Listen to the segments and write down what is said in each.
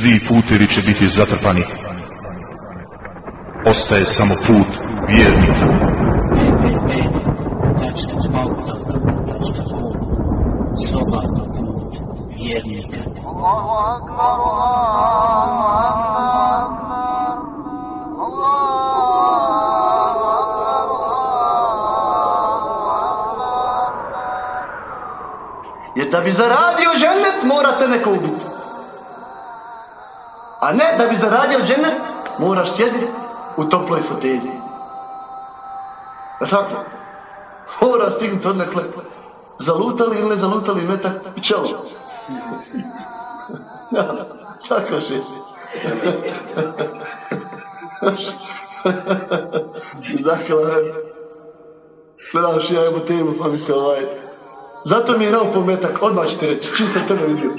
Svi putevi će biti zatrpani. Ostaje samo put vjernika. Soba put vjernika. Allahu akbar, Allahu akbar. Allahu akbar, Allahu akbar. Jer da bi zaradio ženet morate neko ubiti. A ne da bi zaradio ženet moraš sjediti u toploj fotelji. Je tako? Mora stignuti odnekle. Zalutali ili ne zalutali metak i čelo. Ja, tako se. Dakle, gledaš ja evo temu pa mi se ovaj... Zato mi je nao pometak, odmah ćete reći, čim sam tebe vidio.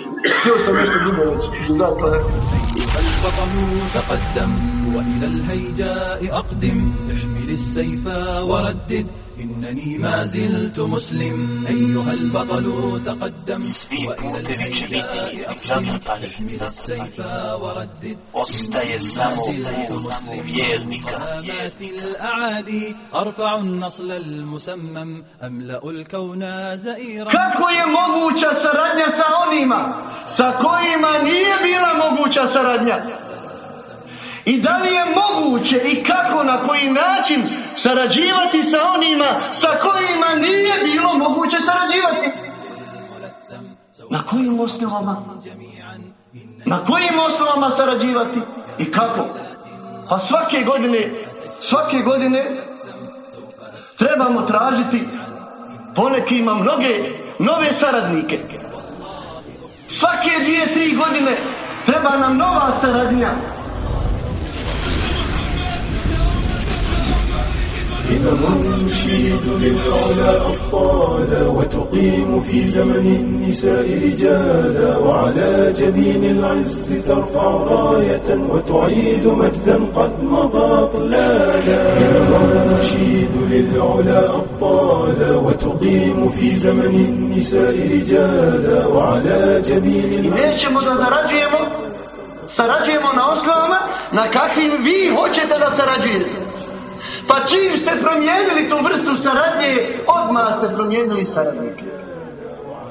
Htio sam nešto drugo reći, zato البطل تقدم وإلى الهيجاء أقدم احمل السيف وردد إنني ما زلت مسلم. أيها البطل تقدم. وإلى السيئة أسلم إحمل السيف وردد. أستي السمو فيرمك هامات الأعادي أرفع النصل المسمم. أملأ الكون زئيرا. Kako je moguća saradnja sa onima? Sa kojima nije bila moguća saradnja? I da li je moguće i kako, na koji način sarađivati sa onima sa kojima nije bilo moguće sarađivati? Na kojim osnovama? Na kojim osnovama sarađivati? I kako? Pa svake godine, svake godine trebamo tražiti poneki ima mnoge nove saradnike. Svake dvije, tri godine treba nam nova saradnja. همم تشيد للعلا أبطالا وتقيم في زمن النساء رجالا وعلى جبين العز ترفع راية وتعيد مجدا قد مضى طلالا تشيد للعلا أبطالا وتقيم في زمن النساء رجالا وعلى جبين العز nećemo da zarađujemo, sarađujemo na osnovama na kakvim vi hoćete da sarađujete. Pa čim ste promijenili tu vrstu saradnje, odmah ste promijenili saradnike.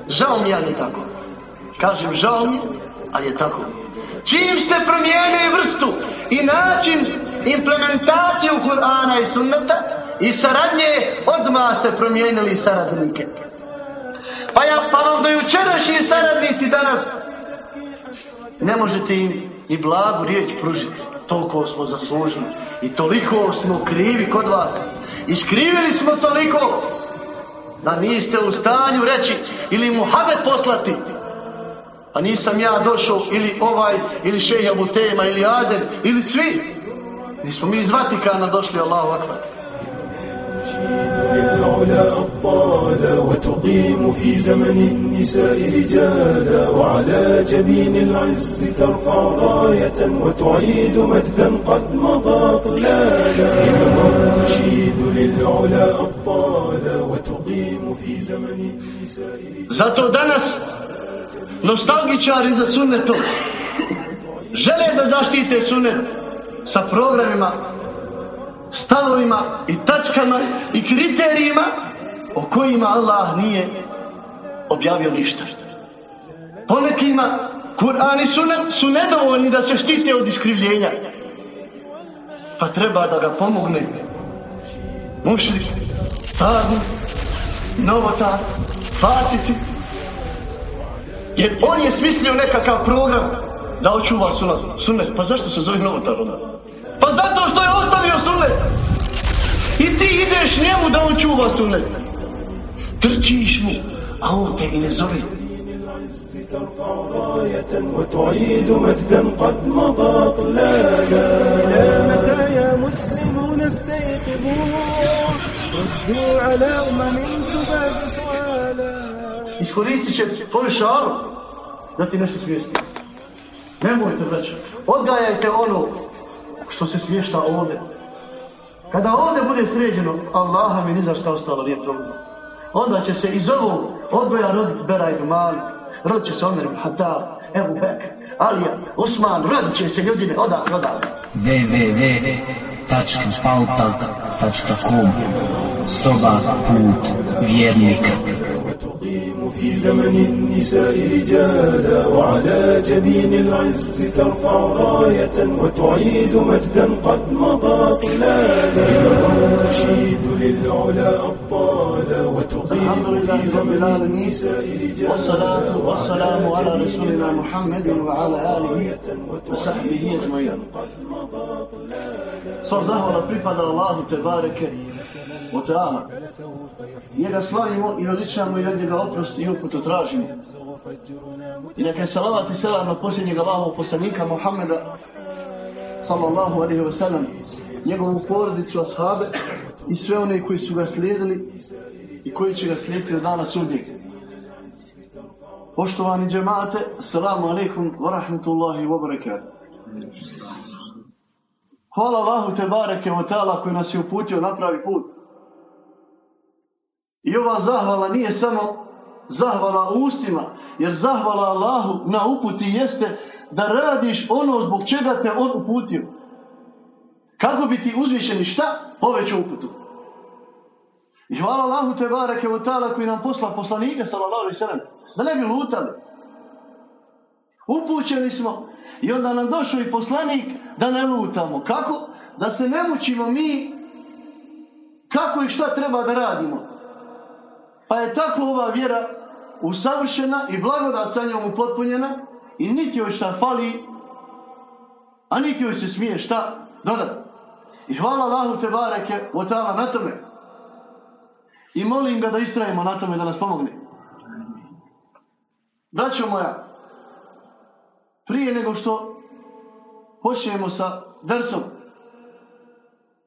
Žao mi, ali je tako. Kažem, žao mi, ali je tako. Čim ste promijenili vrstu i način implementaciju Kur'ana i sunneta i saradnje, odmah ste promijenili saradnike. Pa, ja, pa vam jučerašnji saradnici danas ne možete im ni blagu riječ pružiti. Toliko smo zaslužili i toliko smo krivi kod vas. Iskrivili smo toliko da niste u stanju reći ili Muhammed poslati. A nisam ja došao ili ovaj ili šeha Butema ili Adem ili svi. Nismo mi iz Vatikana došli Allahu Akbar. للعلا أبطالا وتقيم في زمن النساء رجالا وعلى جبين العز ترفع راية وتعيد مجدا قد مضى طلالا. همم تشيد للعلا أبطالا وتقيم في زمن النساء Zato danas nostalgičari za sunnetom žele da zaštite sunnet sa programima, stavovima i tačkama i kriterijima o kojima Allah nije objavio ništa. Ponekima Kur'an i sunnet su nedovoljni da se štite od iskrivljenja. Pa treba da ga pomogne mušrik, tagu, novotar, fasici, jer on je smislio nekakav program da očuva sunet. Pa zašto se zove novotar onda? Pa zato što je ostavio sunet. I ti ideš njemu da on čuva sunet. Trčiš mu, a on te i ne zove. وتعيد مجدا قد مضى طلالا إلى متى يا مسلمون استيقظوا ردوا على أمم تباد سؤالا Iskoristit će tvoju šalu da ti nešto smijesti. Nemojte vraćati. Odgajajte ono što se smješta ovdje. Kada ovdje bude sređeno, Allaha mi ni u stalo ostalo nije. Onda će se iz ovog odboja roditi Bera rod Malik, rodit će se Omer ibn Ebu Bek, Alija, Usman, rodit će se ljudine odavde, odavde. www.pautak.com Soba put vjernika في زمن النساء رجالا وعلى جبين العز ترفع راية وتعيد مجدا قد مضى طلالا. تشيد للعلا أبطالا وتقيم في زمن النساء رجالا والصلاة والسلام على رسولنا محمد وعلى آله وصحبه أجمعين. Sva zahvala pripada Allahu te bareke o teala. Njega slavimo i veličamo i od njega oprost i uputu tražimo. I neka je salavat i selam na posljednjeg Allahovog poslanika Muhammeda sallallahu alaihi wa sallam njegovu porodicu, ashabe i sve one koji su ga slijedili i koji će ga slijediti do dana sudnjeg. Poštovani džemate, assalamu alaikum wa rahmatullahi wa barakatuh. Hvala Allahu te bareke ta'ala koji nas je uputio na pravi put. I ova zahvala nije samo zahvala ustima, jer zahvala Allahu na uputi jeste da radiš ono zbog čega te on uputio. Kako bi ti uzvišeni šta? Povećao uputu. I hvala Allahu te bareke ta'ala koji nam posla poslanike sallallahu alaihi sallam, da ne bi lutali. Upućeni smo i onda nam došao i poslanik da ne lutamo. Kako? Da se ne mučimo mi kako i šta treba da radimo. Pa je tako ova vjera usavršena i blagodat sa njom upotpunjena i niti joj šta fali, a niti joj se smije šta dodati. I hvala Allahu te bareke o ta'ala na tome. I molim ga da istrajemo na tome da nas pomogne. Braćo moja, prije nego što počnemo sa versom,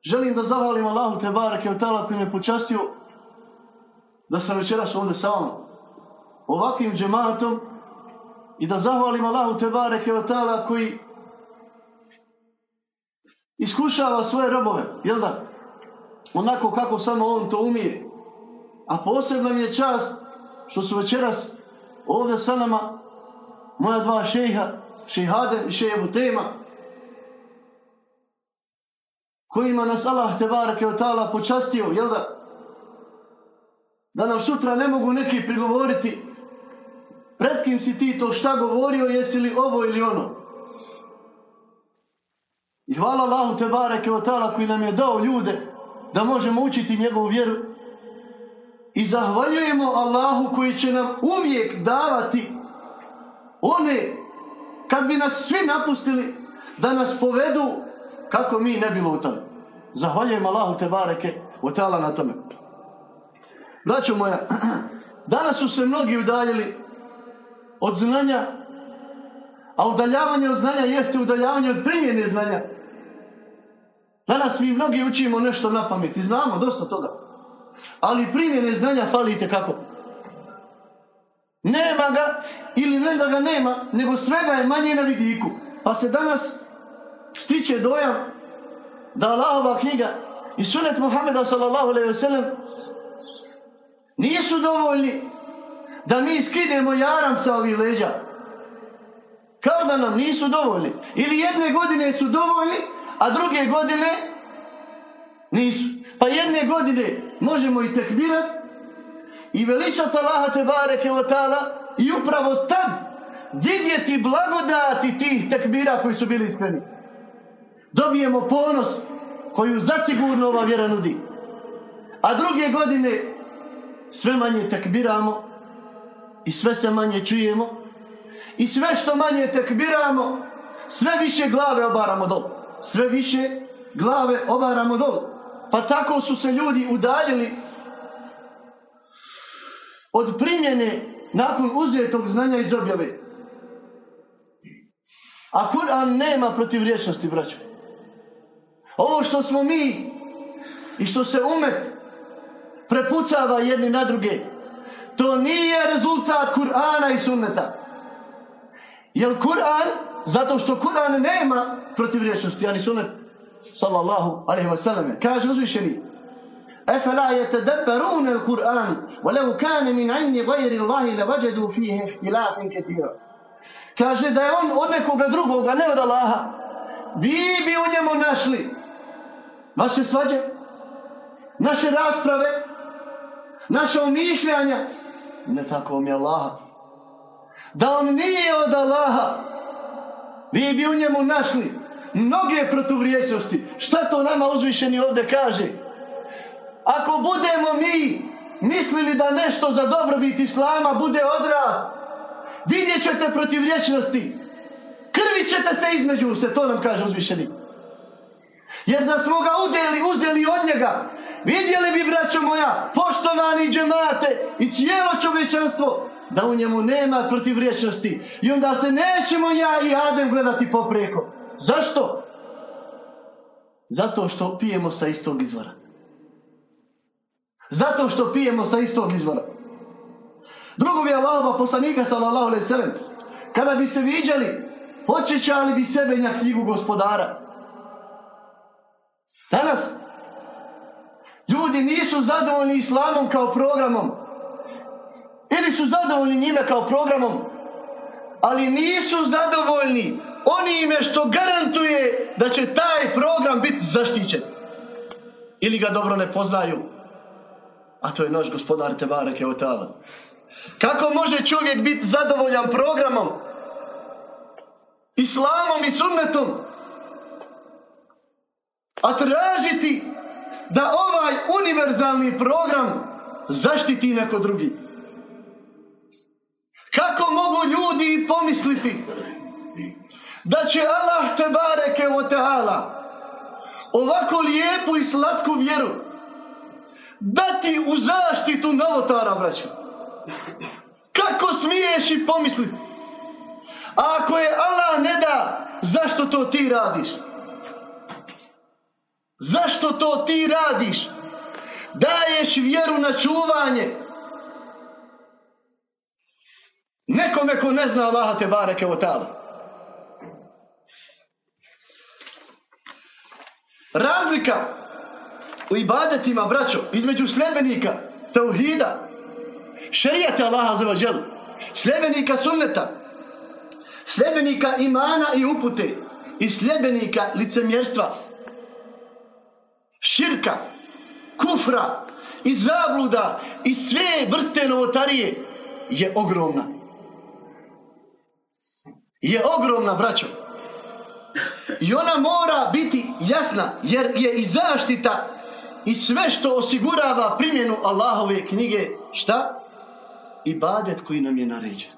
želim da zahvalim Allahu te barake od tala koji me počastio da sam večeras ovdje sa vama, ovakvim džematom i da zahvalim Allahu te barake od koji iskušava svoje robove, jel da? Onako kako samo on to umije. A posebno mi je čast što su večeras ovdje sa nama moja dva šeha, šehade i šehebu tema, kojima nas Allah te barake od ta'ala počastio, jel da? Da nam sutra ne mogu neki prigovoriti pred kim si ti to šta govorio, jesi li ovo ili ono. I hvala Allahu te barake od ta'ala koji nam je dao ljude da možemo učiti njegovu vjeru i zahvaljujemo Allahu koji će nam uvijek davati one, kad bi nas svi napustili, da nas povedu kako mi ne bi lutali. Zahvaljujem Allahu te bareke o tala na tome. Braćo moja, danas su se mnogi udaljili od znanja, a udaljavanje od znanja jeste udaljavanje od primjene znanja. Danas mi mnogi učimo nešto na pamet i znamo dosta toga. Ali primjene znanja falite kako? Nema ga, ili ne da ga nema, nego svega je manje na vidiku. Pa se danas stiče dojam da Allahova knjiga i sunet Muhammeda sallallahu alaihi ve sellem nisu dovoljni da mi skidemo jaram sa ovih leđa. Kao da nam nisu dovoljni. Ili jedne godine su dovoljni, a druge godine nisu. Pa jedne godine možemo i tekbirat i veličat Allaha te bareke i upravo tad vidjeti blagodati tih tekbira koji su bili iskreni. Dobijemo ponos koju zasigurno ova vjera nudi. A druge godine sve manje tekbiramo i sve se manje čujemo i sve što manje tekbiramo sve više glave obaramo dol. Sve više glave obaramo dol. Pa tako su se ljudi udaljili od primjene nakon uzetog znanja iz objave. A Kur'an nema protiv riječnosti, braćo. Ovo što smo mi i što se umet prepucava jedni na druge, to nije rezultat Kur'ana i sunneta. Jer Kur'an, zato što Kur'an nema protiv riječnosti, ani sunnet, sallallahu alaihi wa sallam, kaže uzvišeni, أفلا يتدبرون القرآن ولو كان من عند غير الله لوجدوا فيه اختلافا كثيرا kaže da je on od nekoga drugoga, ne od Allaha, vi bi u njemu našli vaše svađe, naše rasprave, naše umišljanja. Ne tako mi je Allaha. Da on nije od Allaha, vi bi u njemu našli mnoge protuvrijednosti. Šta to nama uzvišeni ovdje kaže? Ako budemo mi mislili da nešto za dobrobit Islama bude odraz, vidjet ćete protivriječnosti. Krvi ćete se između se, to nam kaže uzvišeni. Jer da smo ga udjeli, uzeli od njega, vidjeli bi, braćo moja, poštovani džemate i cijelo čovječanstvo, da u njemu nema protivriječnosti. I onda se nećemo ja i Adem gledati popreko. Zašto? Zato što pijemo sa istog izvora. Zato što pijemo sa istog izvora. Drugo bi Allahova poslanika sallallahu alaihi kada bi se viđali, počećali bi sebe na knjigu gospodara. Danas, ljudi nisu zadovoljni islamom kao programom. Ili su zadovoljni njime kao programom, ali nisu zadovoljni onime što garantuje da će taj program biti zaštićen. Ili ga dobro ne poznaju. A to je naš gospodar Tebareke Otala. Kako može čovjek biti zadovoljan programom, islamom i sunnetom, a tražiti da ovaj univerzalni program zaštiti neko drugi? Kako mogu ljudi pomisliti da će Allah te bareke o ovako lijepu i slatku vjeru dati u zaštitu novotara, braću. Kako smiješ i pomisliti? A ako je Allah ne da, zašto to ti radiš? Zašto to ti radiš? Daješ vjeru na čuvanje. Nekome ko ne zna Allaha te bareke o. Razlika u ibadetima, braćo, između sljedbenika, tauhida, šerijata Allaha za vađelu, sljedbenika sunneta, sljedbenika imana i upute i sljedbenika licemjerstva, širka, kufra i zabluda i sve vrste novotarije je ogromna. Je ogromna, braćo. I ona mora biti jasna, jer je i zaštita i sve što osigurava primjenu Allahove knjige, šta? Ibadet koji nam je naređen.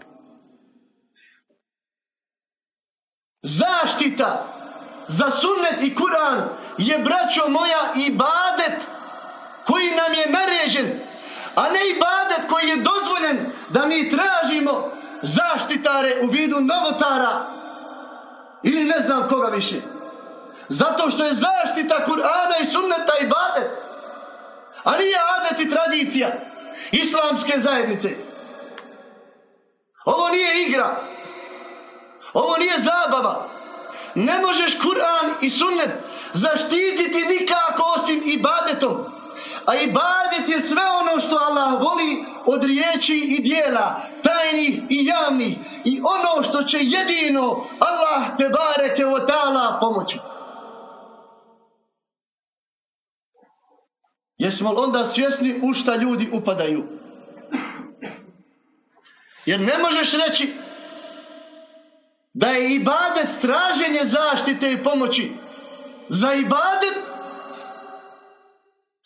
Zaštita za sunnet i Kur'an je, braćo moja, ibadet koji nam je naređen, a ne ibadet koji je dozvoljen da mi tražimo zaštitare u vidu novotara ili ne znam koga više. Zato što je zaštita Kur'ana i sunneta i badet. A nije adet i tradicija islamske zajednice. Ovo nije igra. Ovo nije zabava. Ne možeš Kur'an i sunnet zaštititi nikako osim ibadetom. A ibadet je sve ono što Allah voli od riječi i dijela, tajnih i javnih. I ono što će jedino Allah te bareke o ta'ala pomoći. Jesmo li onda svjesni u šta ljudi upadaju? Jer ne možeš reći da je ibadet traženje zaštite i pomoći. Za ibadet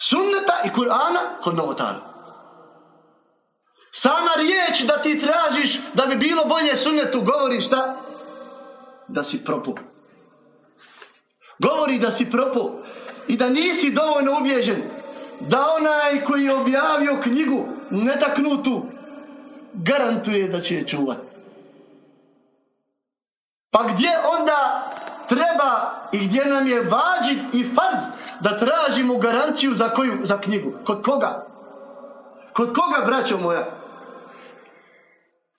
sunneta i Kur'ana kod novotara. Sama riječ da ti tražiš da bi bilo bolje sunnetu govori šta? Da si propu. Govori da si propu i da nisi dovoljno ubježen da onaj koji je objavio knjigu netaknutu garantuje da će je čuvati. Pa gdje onda treba i gdje nam je vađiv i farz da tražimo garanciju za koju? Za knjigu. Kod koga? Kod koga, braćo moja?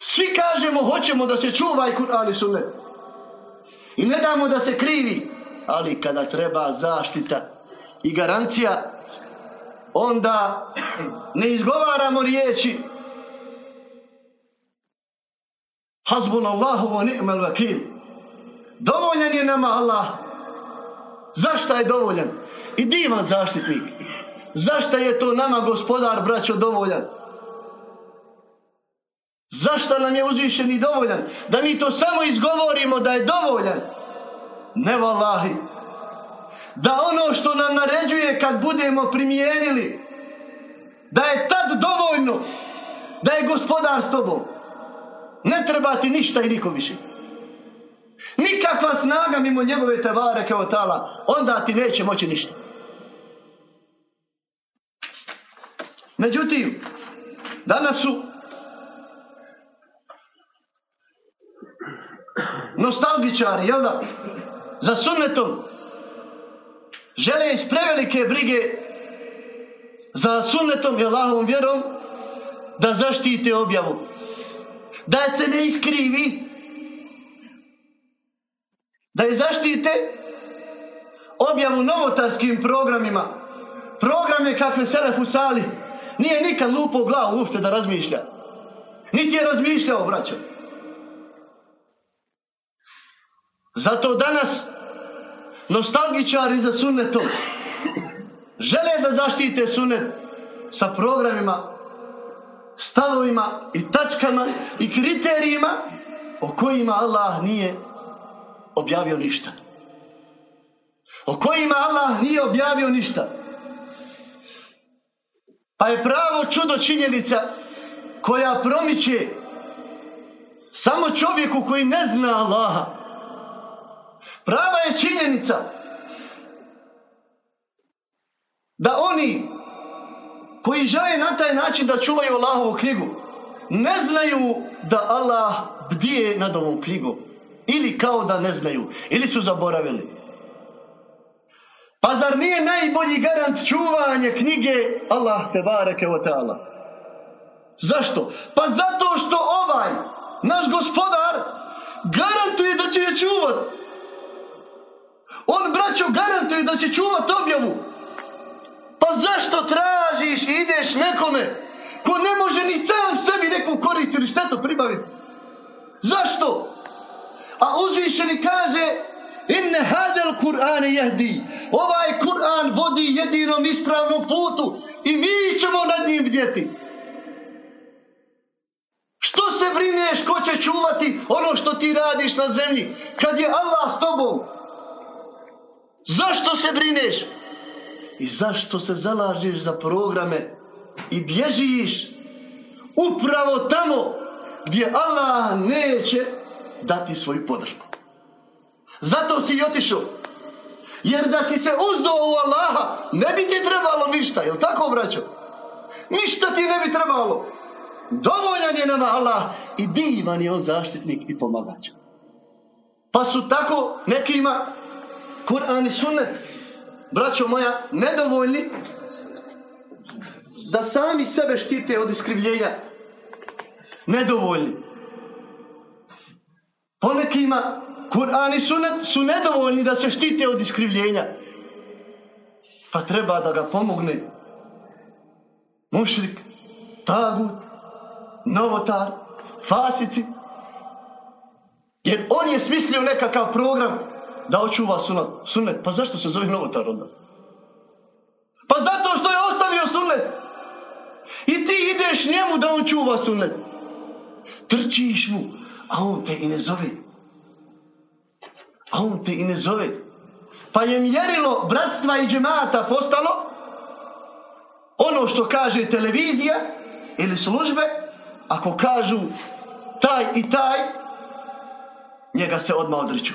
Svi kažemo hoćemo da se čuva i Kur'an i sunnet. I ne damo da se krivi. Ali kada treba zaštita i garancija, onda ne izgovaramo riječi Hasbunallahu wa ni'mal vakil. Dovoljan je nama Allah. Zašto je dovoljan? I divan zaštitnik. Zašto je to nama gospodar, braćo, dovoljan? Zašto nam je uzvišeni dovoljan? Da mi to samo izgovorimo da je dovoljan. Ne vallahi. Da ono što nam naređuje kad budemo primijenili, da je tad dovoljno, da je gospodar s tobom. Ne treba ti ništa i niko više. Nikakva snaga mimo njegove tevare kao tala, onda ti neće moći ništa. Međutim, danas su nostalgičari, jel da? Za sunnetom žele iz prevelike brige za sunnetom i Allahovom vjerom da zaštite objavu. Da se ne iskrivi. Da je zaštite objavu novotarskim programima. Programe kakve Selef u sali. Nije nikad lupo glavu uopšte da razmišlja. Niti je razmišljao, braćo. Zato danas nostalgičari za sunnetom žele da zaštite sunnet sa programima, stavovima i tačkama i kriterijima o kojima Allah nije objavio ništa. O kojima Allah nije objavio ništa. Pa je pravo čudo činjenica koja promiče samo čovjeku koji ne zna Allaha. Prava je činjenica da oni koji žele na taj način da čuvaju Allahovu knjigu ne znaju da Allah bdije nad ovom knjigom. Ili kao da ne znaju. Ili su zaboravili. Pa zar nije najbolji garant čuvanje knjige Allah te bareke o ta'ala? Zašto? Pa zato što ovaj, naš gospodar, garantuje da će je čuvat. On, braćo, garantuje da će čuvat objavu. Pa zašto tražiš i ideš nekome ko ne može ni sam sebi neku korist ili štetu pribaviti? Zašto? A uzvišeni kaže Inne hadel Kur'ane jehdi. Ovaj Kur'an vodi jedinom ispravnom putu i mi ćemo nad njim bdjeti. Što se brineš ko će čuvati ono što ti radiš na zemlji kad je Allah s tobom? Zašto se brineš? I zašto se zalažiš za programe i bježiš upravo tamo gdje Allah neće dati svoju podršku. Zato si i otišao. Jer da si se uzdao u Allaha, ne bi ti trebalo ništa, jel tako braćo? Ništa ti ne bi trebalo. Dovoljan je nama Allah i divan je on zaštitnik i pomagač. Pa su tako nekima Kur'an i sunnet, braćo moja, nedovoljni da sami sebe štite od iskrivljenja. Nedovoljni. Ponekima Kur'an i sunnet su nedovoljni da se štite od iskrivljenja. Pa treba da ga pomogne mušrik, tagut, novotar, fasici. Jer on je smislio nekakav program da očuva sunnet. Pa zašto se zove novotar onda? Pa zato što je ostavio sunnet. I ti ideš njemu da on čuva sunnet. Trčiš mu, a on te i ne zove. A on te i ne zove. Pa je mjerilo bratstva i džemata postalo ono što kaže televizija ili službe, ako kažu taj i taj, njega se odmah odriču.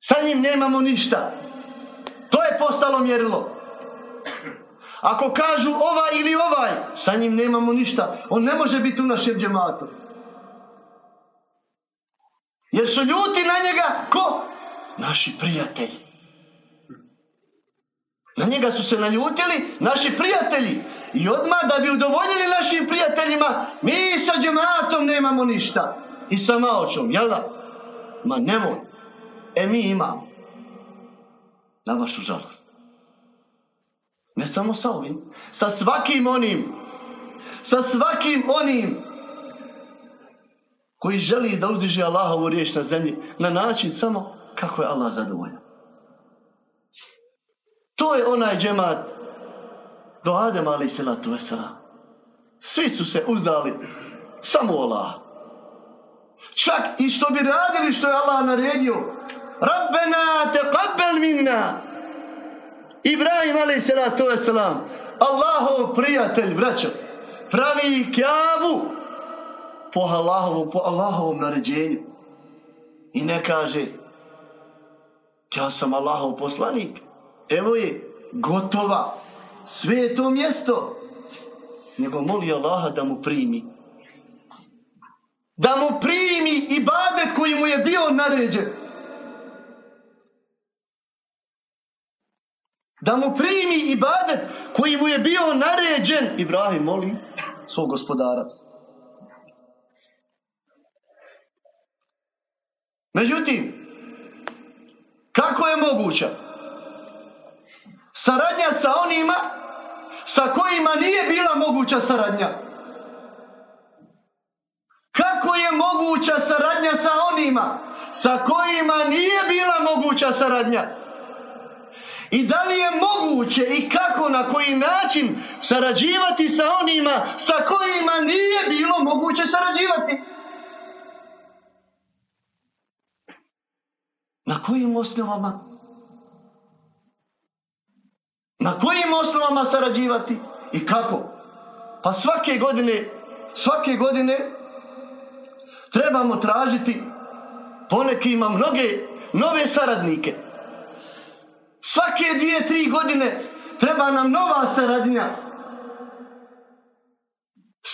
Sa njim nemamo ništa. To je postalo mjerilo. Ako kažu ovaj ili ovaj, sa njim nemamo ništa. On ne može biti u našem džematu. Jer su ljuti na njega ko? Naši prijatelji. Na njega su se naljutili naši prijatelji. I odmah da bi udovoljili našim prijateljima, mi sa džematom nemamo ništa. I sa maočom, jel da? Ma nemoj. E mi imamo. Na vašu žalost. Ne samo sa ovim. Sa svakim onim. Sa svakim onim koji želi da uzdiže Allahovu riječ na zemlji na način samo kako je Allah zadovoljan. To je onaj džemat do Adema ali salatu vesela. Svi su se uzdali samo Allah. Čak i što bi radili što je Allah naredio. Rabbena te kabbel minna. Ibrahim wasalam. Allahov prijatelj, braćo. Pravi kjavu po Allahovom, po Allahovom naređenju. I ne kaže ja sam Allahov poslanik. Evo je gotova. Sve je to mjesto. Nego moli Allaha da mu primi da mu primi ibadet koji mu je bio naređen. Da mu primi ibadet koji mu je bio naređen. Ibrahim moli svog gospodara. Međutim, kako je moguća saradnja sa onima sa kojima nije bila moguća saradnja? Kako je moguća saradnja sa onima sa kojima nije bila moguća saradnja? I da li je moguće i kako, na koji način sarađivati sa onima sa kojima nije bilo moguće sarađivati? Na kojim osnovama? Na kojim osnovama sarađivati i kako? Pa svake godine, svake godine trebamo tražiti poneki ima mnoge nove saradnike. Svake dvije, tri godine treba nam nova saradnja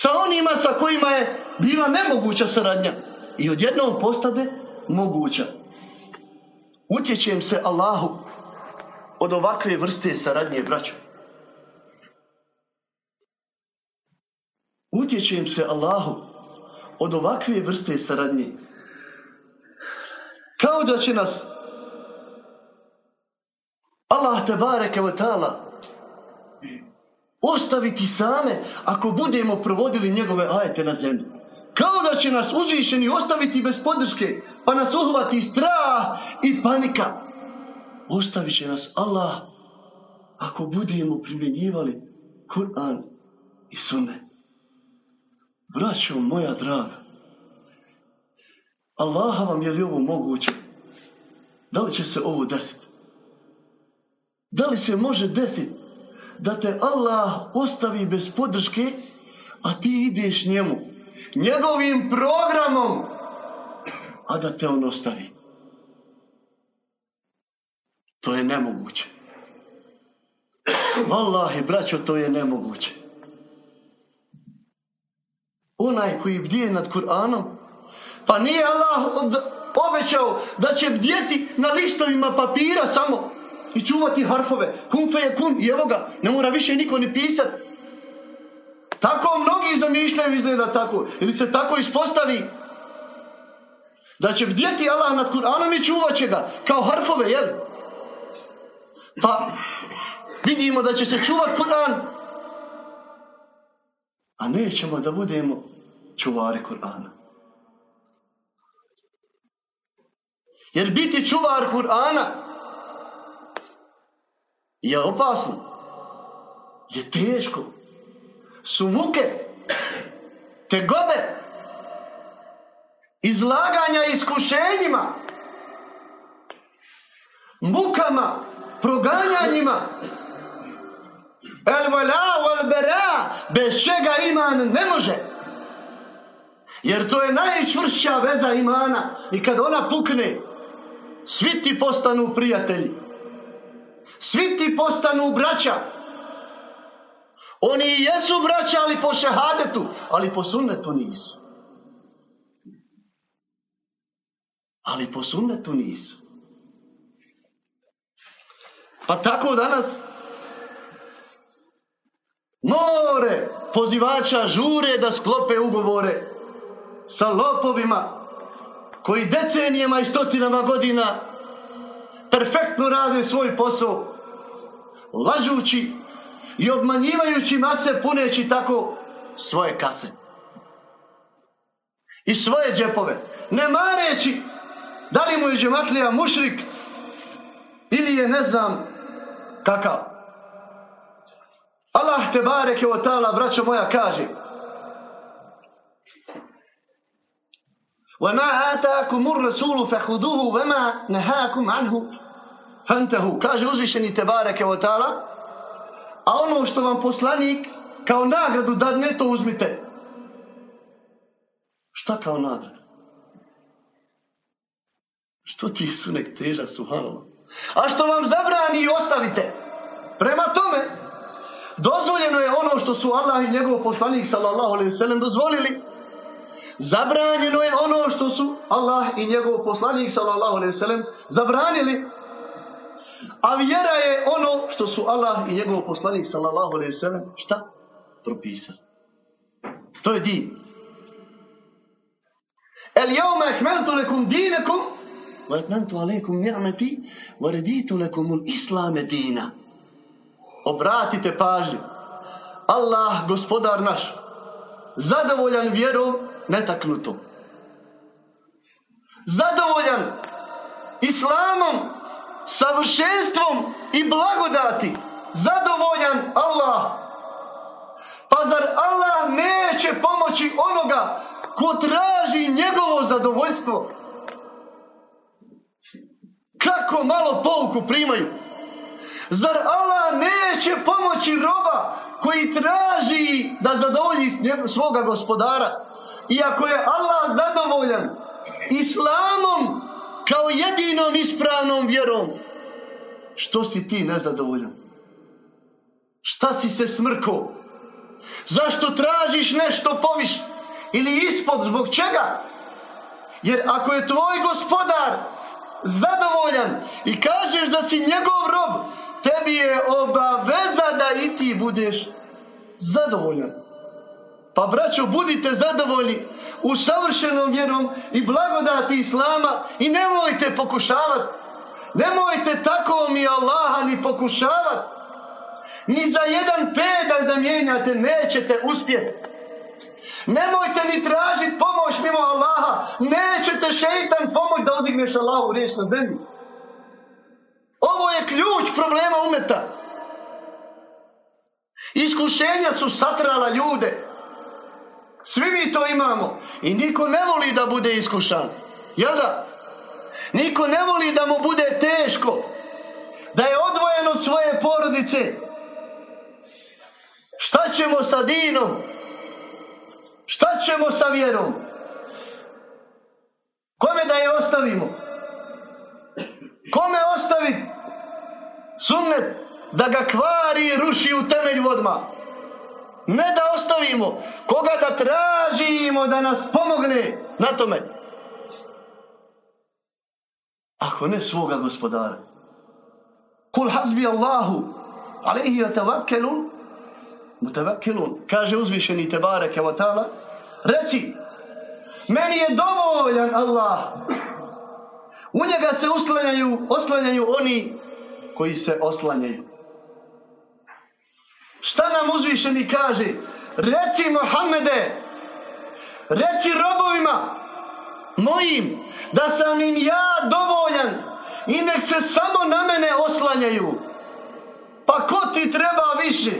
sa onima sa kojima je bila nemoguća saradnja i odjednom postade moguća. Utječem se Allahu od ovakve vrste saradnje, braćo. Utječem se Allahu od ovakve vrste saradnje. Kao da će nas Allah te bareke ve ta'ala ostaviti same ako budemo provodili njegove ajete na zemlji. Kao da će nas uzvišeni ostaviti bez podrške, pa nas uhvati strah i panika. Ostavit će nas Allah ako budemo primjenjivali Kur'an i Sunnet. Braćo moja draga, Allaha vam je li ovo moguće? Da li će se ovo desiti? Da li se može desiti da te Allah ostavi bez podrške, a ti ideš njemu, njegovim programom, a da te on ostavi? To je nemoguće. Wallahi, braćo, to je nemoguće onaj koji bdije nad Kur'anom. Pa nije Allah obećao da će bdjeti na listovima papira samo i čuvati harfove. Kum fe je kum i evo ga, ne mora više niko ni pisat. Tako mnogi zamišljaju izgleda tako. Ili se tako ispostavi da će bdjeti Allah nad Kur'anom i čuvat će ga kao harfove, jel? Pa vidimo da će se čuvat Kur'an a nećemo da budemo čuvari Kur'ana. Jer biti čuvar Kur'ana je opasno. Je teško. Su muke, tegobe, izlaganja iskušenjima, mukama, proganjanjima, El vala wal bera, bez čega iman ne može. Jer to je najčvršća veza imana. I kad ona pukne, svi ti postanu prijatelji. Svi ti postanu braća. Oni jesu braća, ali po šehadetu, ali po sunnetu nisu. Ali po sunnetu nisu. Pa tako danas more pozivača žure da sklope ugovore sa lopovima koji decenijama i stotinama godina perfektno rade svoj posao lažući i obmanjivajući mase puneći tako svoje kase. i svoje džepove, ne mareći da li mu je džematlija mušrik ili je ne znam kakav. Allah te bareke o ta'ala, braćo moja, kaže وَمَا آتَاكُمُ الرَّسُولُ فَحُدُوهُ وَمَا نَهَاكُمْ عَنْهُ فَانْتَهُ Kaže uzvišeni te bareke o ta'ala, a ono što vam poslanik kao nagradu dadne, to uzmite. Šta kao nagradu? Što ti je sunek težak, suhanova? A što vam zabrani i ostavite? Prema tome, dozvoljeno je ono što su Allah i njegov poslanik sallallahu alaihi sallam dozvolili. zabranjeno je ono što su Allah i njegov poslanik sallallahu alejhi ve sellem zabranili. A vjera je ono što su Allah i njegov poslanik sallallahu alejhi ve sellem šta propisali. To je din. El jevme ahmeltu lekum dinekum wa etnantu alaikum ni'meti wa raditu lekumul islame dina. Obratite pažnju. Allah, gospodar naš, zadovoljan vjerom netaknutom. Zadovoljan islamom, savršenstvom i blagodati. Zadovoljan Allah. Pa zar Allah neće pomoći onoga ko traži njegovo zadovoljstvo? Kako malo pouku primaju. Zar Allah neće pomoći roba koji traži da zadovolji svoga gospodara? Iako je Allah zadovoljan islamom kao jedinom ispravnom vjerom. Što si ti nezadovoljan? Šta si se smrko? Zašto tražiš nešto poviš? Ili ispod zbog čega? Jer ako je tvoj gospodar zadovoljan i kažeš da si njegov rob, tebi je obaveza da i ti budeš zadovoljan. Pa braćo, budite zadovoljni u savršenom vjerom i blagodati Islama i nemojte pokušavati. Nemojte tako mi Allaha ni pokušavati. Ni za jedan pedal da mijenjate nećete uspjeti. Nemojte ni tražiti pomoć mimo Allaha. Nećete šeitan pomoć da odigneš Allahu riječ na zemlji. Ovo je ključ problema umeta. Iskušenja su satrala ljude. Svi mi to imamo. I niko ne voli da bude iskušan. Jel da? Niko ne voli da mu bude teško. Da je odvojen od svoje porodice. Šta ćemo sa dinom? Šta ćemo sa vjerom? Kome da je ostavimo? Kome ostaviti sunnet da ga kvari i ruši u temelju odmah? Ne da ostavimo. Koga da tražimo da nas pomogne na tome? Ako ne svoga gospodara. Kul hazbi Allahu. Alehi wa tavakkelun. Mutavakkelun. Kaže uzvišeni Tebareke wa ta'ala. Reci. Meni je dovoljan Allah. U njega se uslanjaju, oslanjaju oni koji se oslanjaju. Šta nam uzvišeni kaže? Reci Mohamede, reci robovima mojim da sam im ja dovoljan i nek se samo na mene oslanjaju. Pa ko ti treba više?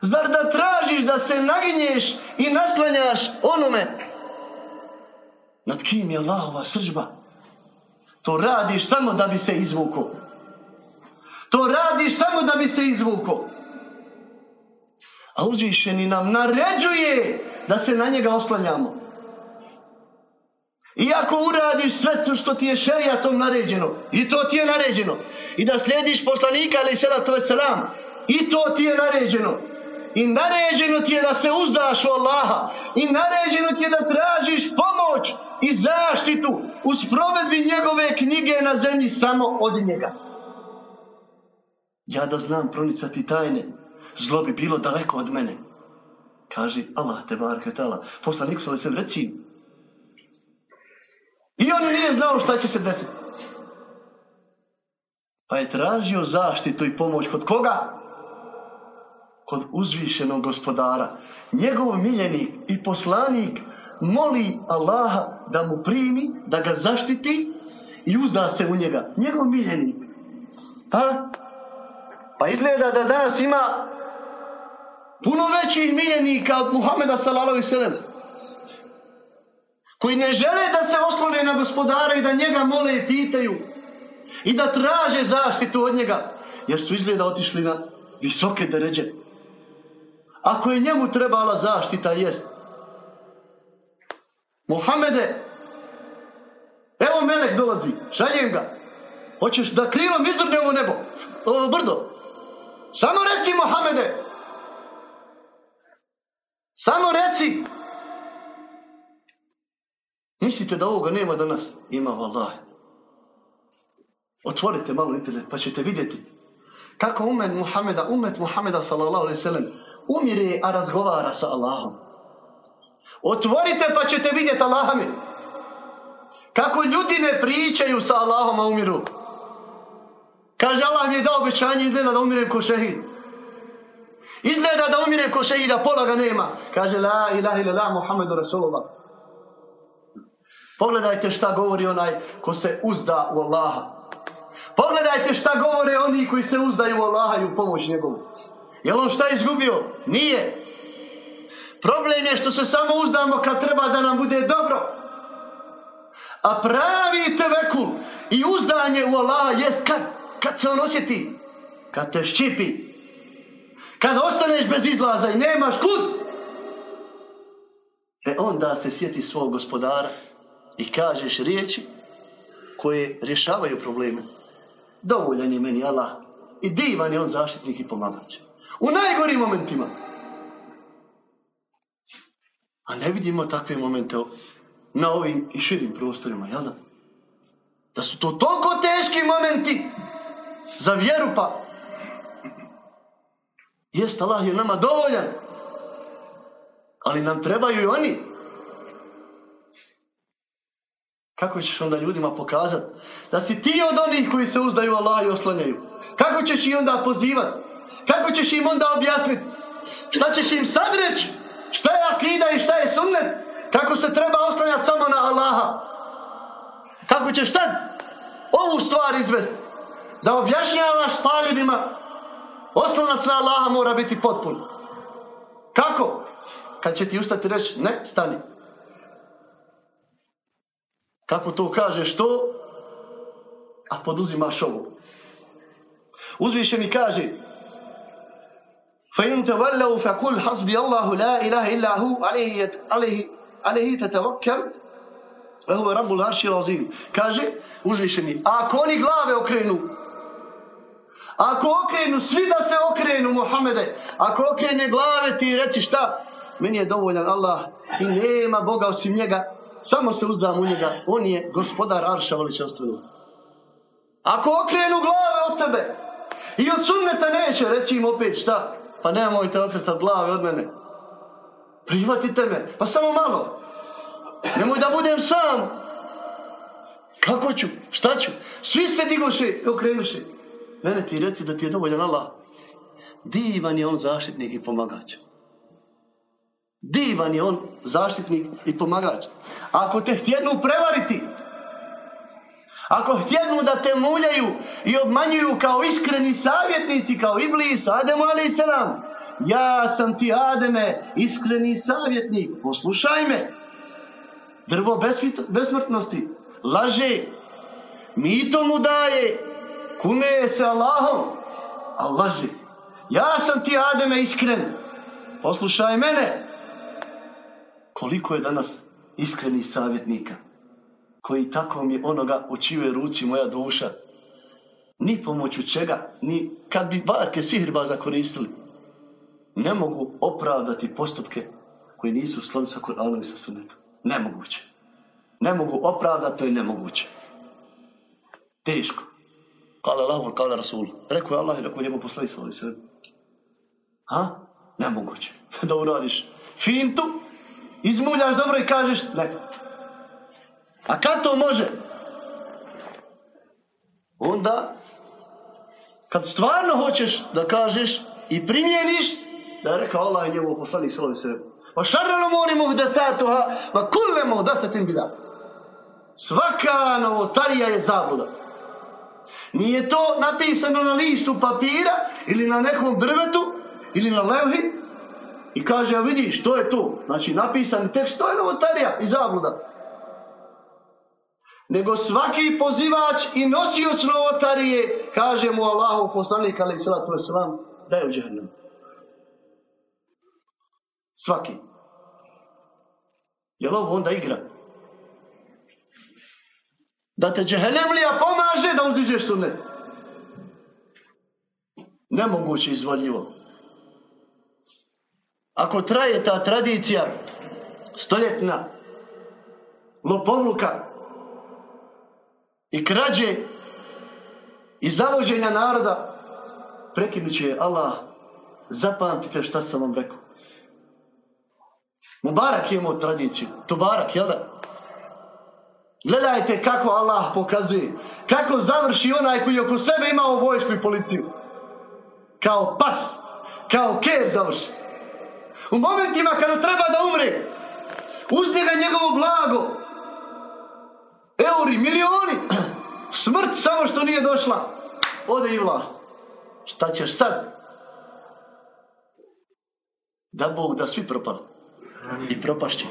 Zar da tražiš da se naginješ i naslanjaš onome nad kim je Allahova sržba? To radiš samo da bi se izvuko. To radiš samo da bi se izvuko. A uzvišeni nam naređuje da se na njega oslanjamo. Iako uradiš sve što ti je šerijatom naređeno, i to ti je naređeno, i da slijediš poslanika, ali sada to je selam, i to ti je naređeno. I naređeno ti je da se uzdaš u Allaha. I naređeno ti je da tražiš pomoć i zaštitu u sprovedbi njegove knjige na zemlji samo od njega. Ja da znam pronicati tajne, zlo bi bilo daleko od mene. Kaže Allah te barke tala. Poslanik se se reci. I on nije znao šta će se desiti. Pa je tražio zaštitu i pomoć kod koga? Kod uzvišenog gospodara. Njegov miljenik i poslanik moli Allaha da mu primi, da ga zaštiti i uzda se u njega. Njegov miljenik. Pa? Pa izgleda da danas ima puno većih miljenika od Muhameda sallallahu alejhi koji ne žele da se oslone na gospodara i da njega mole i pitaju i da traže zaštitu od njega jer su izgleda otišli na visoke deređe. Ako je njemu trebala zaštita jest. Muhamede evo melek dolazi šaljem ga. Hoćeš da krilom izdrne ovo nebo? Ovo brdo samo reci Muhamede samo reci Mislite da ovoga nema danas? Ima, vallahi. Otvorite malo internet pa ćete vidjeti kako umet Muhameda, umet Muhameda sallallahu alaihi sallam umire, a razgovara sa Allahom. Otvorite pa ćete vidjeti Allahami. Kako ljudi ne pričaju sa Allahom, a umiru. Kaže Allah mi je dao obećanje, izgleda da umirem ko šehid. Izgleda da umirem ko a pola ga nema. Kaže la ilaha ila la Muhammedu Rasulullah. Pogledajte šta govori onaj ko se uzda u Allaha. Pogledajte šta govore oni koji se uzdaju u Allaha i u pomoć njegovu. Je on šta izgubio? Nije. Problem je što se samo uzdamo kad treba da nam bude dobro. A pravi tevekul i uzdanje u Allaha jest kad? Kad se on osjeti? Kad te ščipi. Kad ostaneš bez izlaza i nemaš kud? E onda se sjeti svog gospodara i kažeš riječi koje rješavaju probleme. Dovoljan je meni Allah i divan je on zaštitnik i pomagač. U najgorim momentima. A ne vidimo takve momente na ovim i širim prostorima, jel da? Da su to toliko teški momenti za vjeru pa. Jest Allah je nama dovoljan. Ali nam trebaju i oni. Kako ćeš onda ljudima pokazati da si ti od onih koji se uzdaju Allah i oslanjaju? Kako ćeš ih onda pozivati? Kako ćeš im onda objasniti? Šta ćeš im sad reći? Šta je akida i šta je sunnet? Kako se treba oslanjati samo na Allaha? Kako ćeš sad ovu stvar izvesti? Da objašnjavaš talibima oslonac na Allaha mora biti potpun. Kako? Kad će ti ustati reći ne, stani. Kako to kažeš to? A poduzimaš ovo. Uzvišeni kaže فَإِنْ تَوَلَّوْا فَقُلْ حَسْبِيَ اللَّهُ لَا إِلَهَ إِلَّا هُ عَلَيْهِ, عليه, عليه تَتَوَكَّلْ وَهُوَ رَبُّ الْعَرْشِ الْعَظِيمِ Kaže uzvišeni, ako oni glave okrenu, ako okrenu, svi da se okrenu, Muhammede, ako okrene glave ti reci šta, meni je dovoljan Allah i nema Boga osim njega, samo se uzdam u njega, on je gospodar Arša veličanstvenog. Ako okrenu glave od tebe i od sunneta neće, reći im opet šta, pa nemojte okretati glave od mene. Prihvatite me, pa samo malo. Nemoj da budem sam. Kako ću? Šta ću? Svi se digoše i okrenuše. Mene ti reci da ti je dovoljan Allah. Divan je on zaštitnik i pomagač. Divan je on zaštitnik i pomagač. Ako te htjednu prevariti, ako htjednu da te muljaju i obmanjuju kao iskreni savjetnici, kao Iblis, Ademu alaih selam, ja sam ti Ademe, iskreni savjetnik, poslušaj me. Drvo besmrtnosti, laže, mito mu daje, kune se Allahom, a laže. Ja sam ti Ademe iskren, poslušaj mene. Koliko je danas iskrenih savjetnika, koji tako mi onoga u čijoj ruci moja duša, ni pomoću čega, ni kad bi barke sihirbaza koristili, ne mogu opravdati postupke koji nisu skladu sa i sa sunnetom. Nemoguće. Ne mogu opravdati, to je nemoguće. Teško. Kale Allah, kale Rasul. Rekao je Allah i rekao njemu poslani svoj sve. Ha? Nemoguće. da uradiš fintu, izmuljaš dobro i kažeš ne. A kad to može? Onda, kad stvarno hoćeš da kažeš i primjeniš, da je rekao Allah i njemu poslani svoj sve. Pa šarranu mori muhdesatuha, va kulle muhdesatin bidat. Svaka novotarija je zabluda. Nije to napisano na listu papira ili na nekom drvetu ili na levhi i kaže, a vidiš, to je to. Znači, napisan tekst, to je novotarija i zabluda. Nego svaki pozivač i nosioc novotarije, kaže mu Allahu poslanik, ali salatu wasalam, da je u džahnem. Svaki. Jel ovo onda igra? Da te džehennemlija pomaže da uziđeš sunnet. Nemoguće izvodljivo. Ako traje ta tradicija stoljetna lopovluka i krađe i zavođenja naroda, prekinut će Allah. Zapamtite šta sam vam rekao. Mubarak je imao tradiciju. Tubarak, jel da? Gledajte kako Allah pokazuje. Kako završi onaj koji oko sebe imao vojsku i policiju. Kao pas. Kao ker završi. U momentima kada treba da umre. Uzde ga njegovo blago. Euri, milioni. Smrt samo što nije došla. Ode i vlast. Šta ćeš sad? Da Bog da svi propali. I propašće.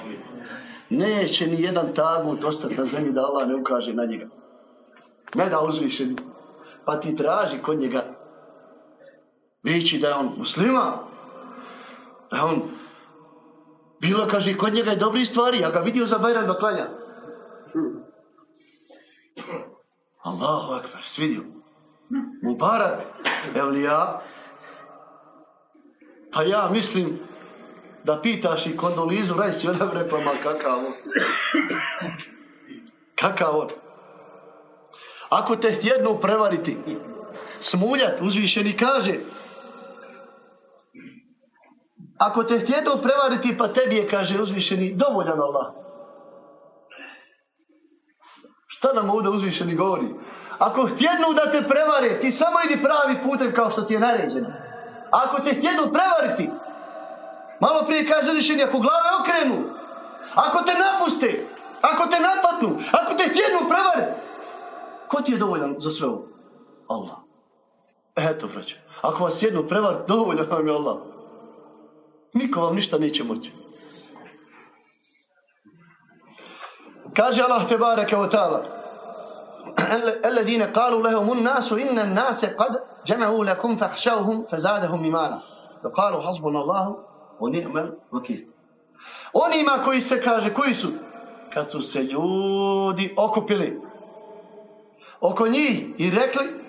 Neće ni jedan tagut ostati na zemlji da Allah ne ukaže na njega. Ne da uzvišeni. Pa ti traži kod njega vići da je on muslima. Da on bilo kaže kod njega je dobri stvari. Ja ga vidio za Bajram da klanja. Allahu akbar, svidio. Mubarak, evlija. Pa ja mislim da pitaš i kondolizu rajsi, ona bre pa ma kakav on. Kakav on. Ako te htjednu prevariti, smuljat, uzvišeni kaže, ako te htjednu prevariti, pa tebi je, kaže uzvišeni, dovoljan Allah. Šta nam ovdje uzvišeni govori? Ako htjednu da te prevare, ti samo idi pravi putem kao što ti je naređeno. Ako te htjednu prevariti, Malo prije kaže lišenje, ako glave okrenu, ako te napuste, ako te napadnu, ako te tjednu prevar, ko ti je dovoljan za sve ovo? Allah. Eto, braćo, ako vas jednu prevar, dovoljan vam je Allah. Niko vam ništa neće moći. Kaže Allah te barake wa ta'ala Alladine kalu lehumun nasu inna nase kad džema'u lakum fahšavuhum fazadahum imana. Kalu hasbun Allahu oni je vakil. Onima koji se kaže, koji su? Kad su se ljudi okupili oko njih i rekli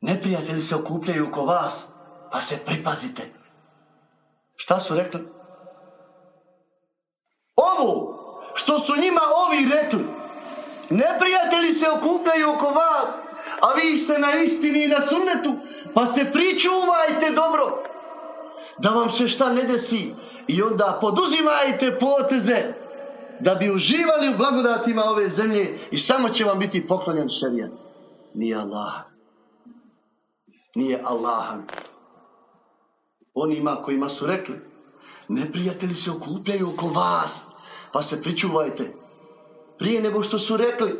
neprijatelji se okupljaju oko vas, pa se pripazite. Šta su rekli? Ovo što su njima ovi rekli, neprijatelji se okupljaju oko vas, a vi ste na istini i na sunnetu, pa se pričuvajte dobro da vam se šta ne desi i onda poduzimajte poteze da bi uživali u blagodatima ove zemlje i samo će vam biti poklonjen šerijan. Nije Allah. Nije Allahan. Onima kojima su rekli, neprijatelji se okupljaju oko vas, pa se pričuvajte. Prije nego što su rekli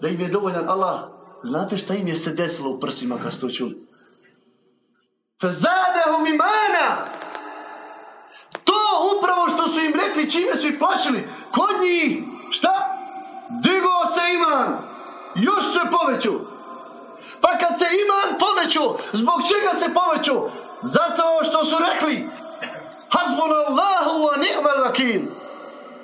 da im je dovoljan Allah, znate šta im je se desilo u prsima kad ste čuli? Fazadahum imana! Upravo što su im rekli, čime su ih plašili, kod njih, šta? Digao se iman, još se poveću. Pa kad se iman poveću, zbog čega se poveću? Zato što su rekli, Hasbunallahu wa ni'mal vakil.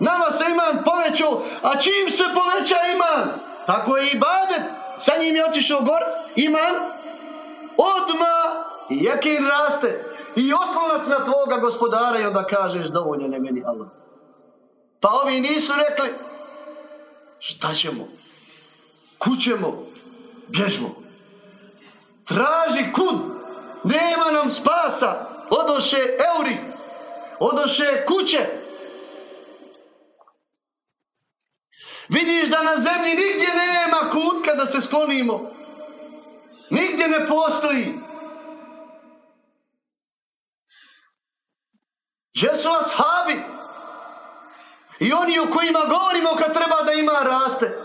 Nama se iman povećao, a čim se poveća iman? Tako je i badet. Sa njim je otišao gor, iman, odma i jakin raste. I oslonac na tvoga gospodara i onda kažeš dovoljen je meni Allah. Pa ovi nisu rekli, šta ćemo? Kućemo, bježmo. Traži kud, nema nam spasa. Odoše euri, odoše kuće, Vidiš da na zemlji nigdje nema kutka da se sklonimo. Nigdje ne postoji. Gdje su ashabi? I oni o kojima govorimo kad treba da ima raste.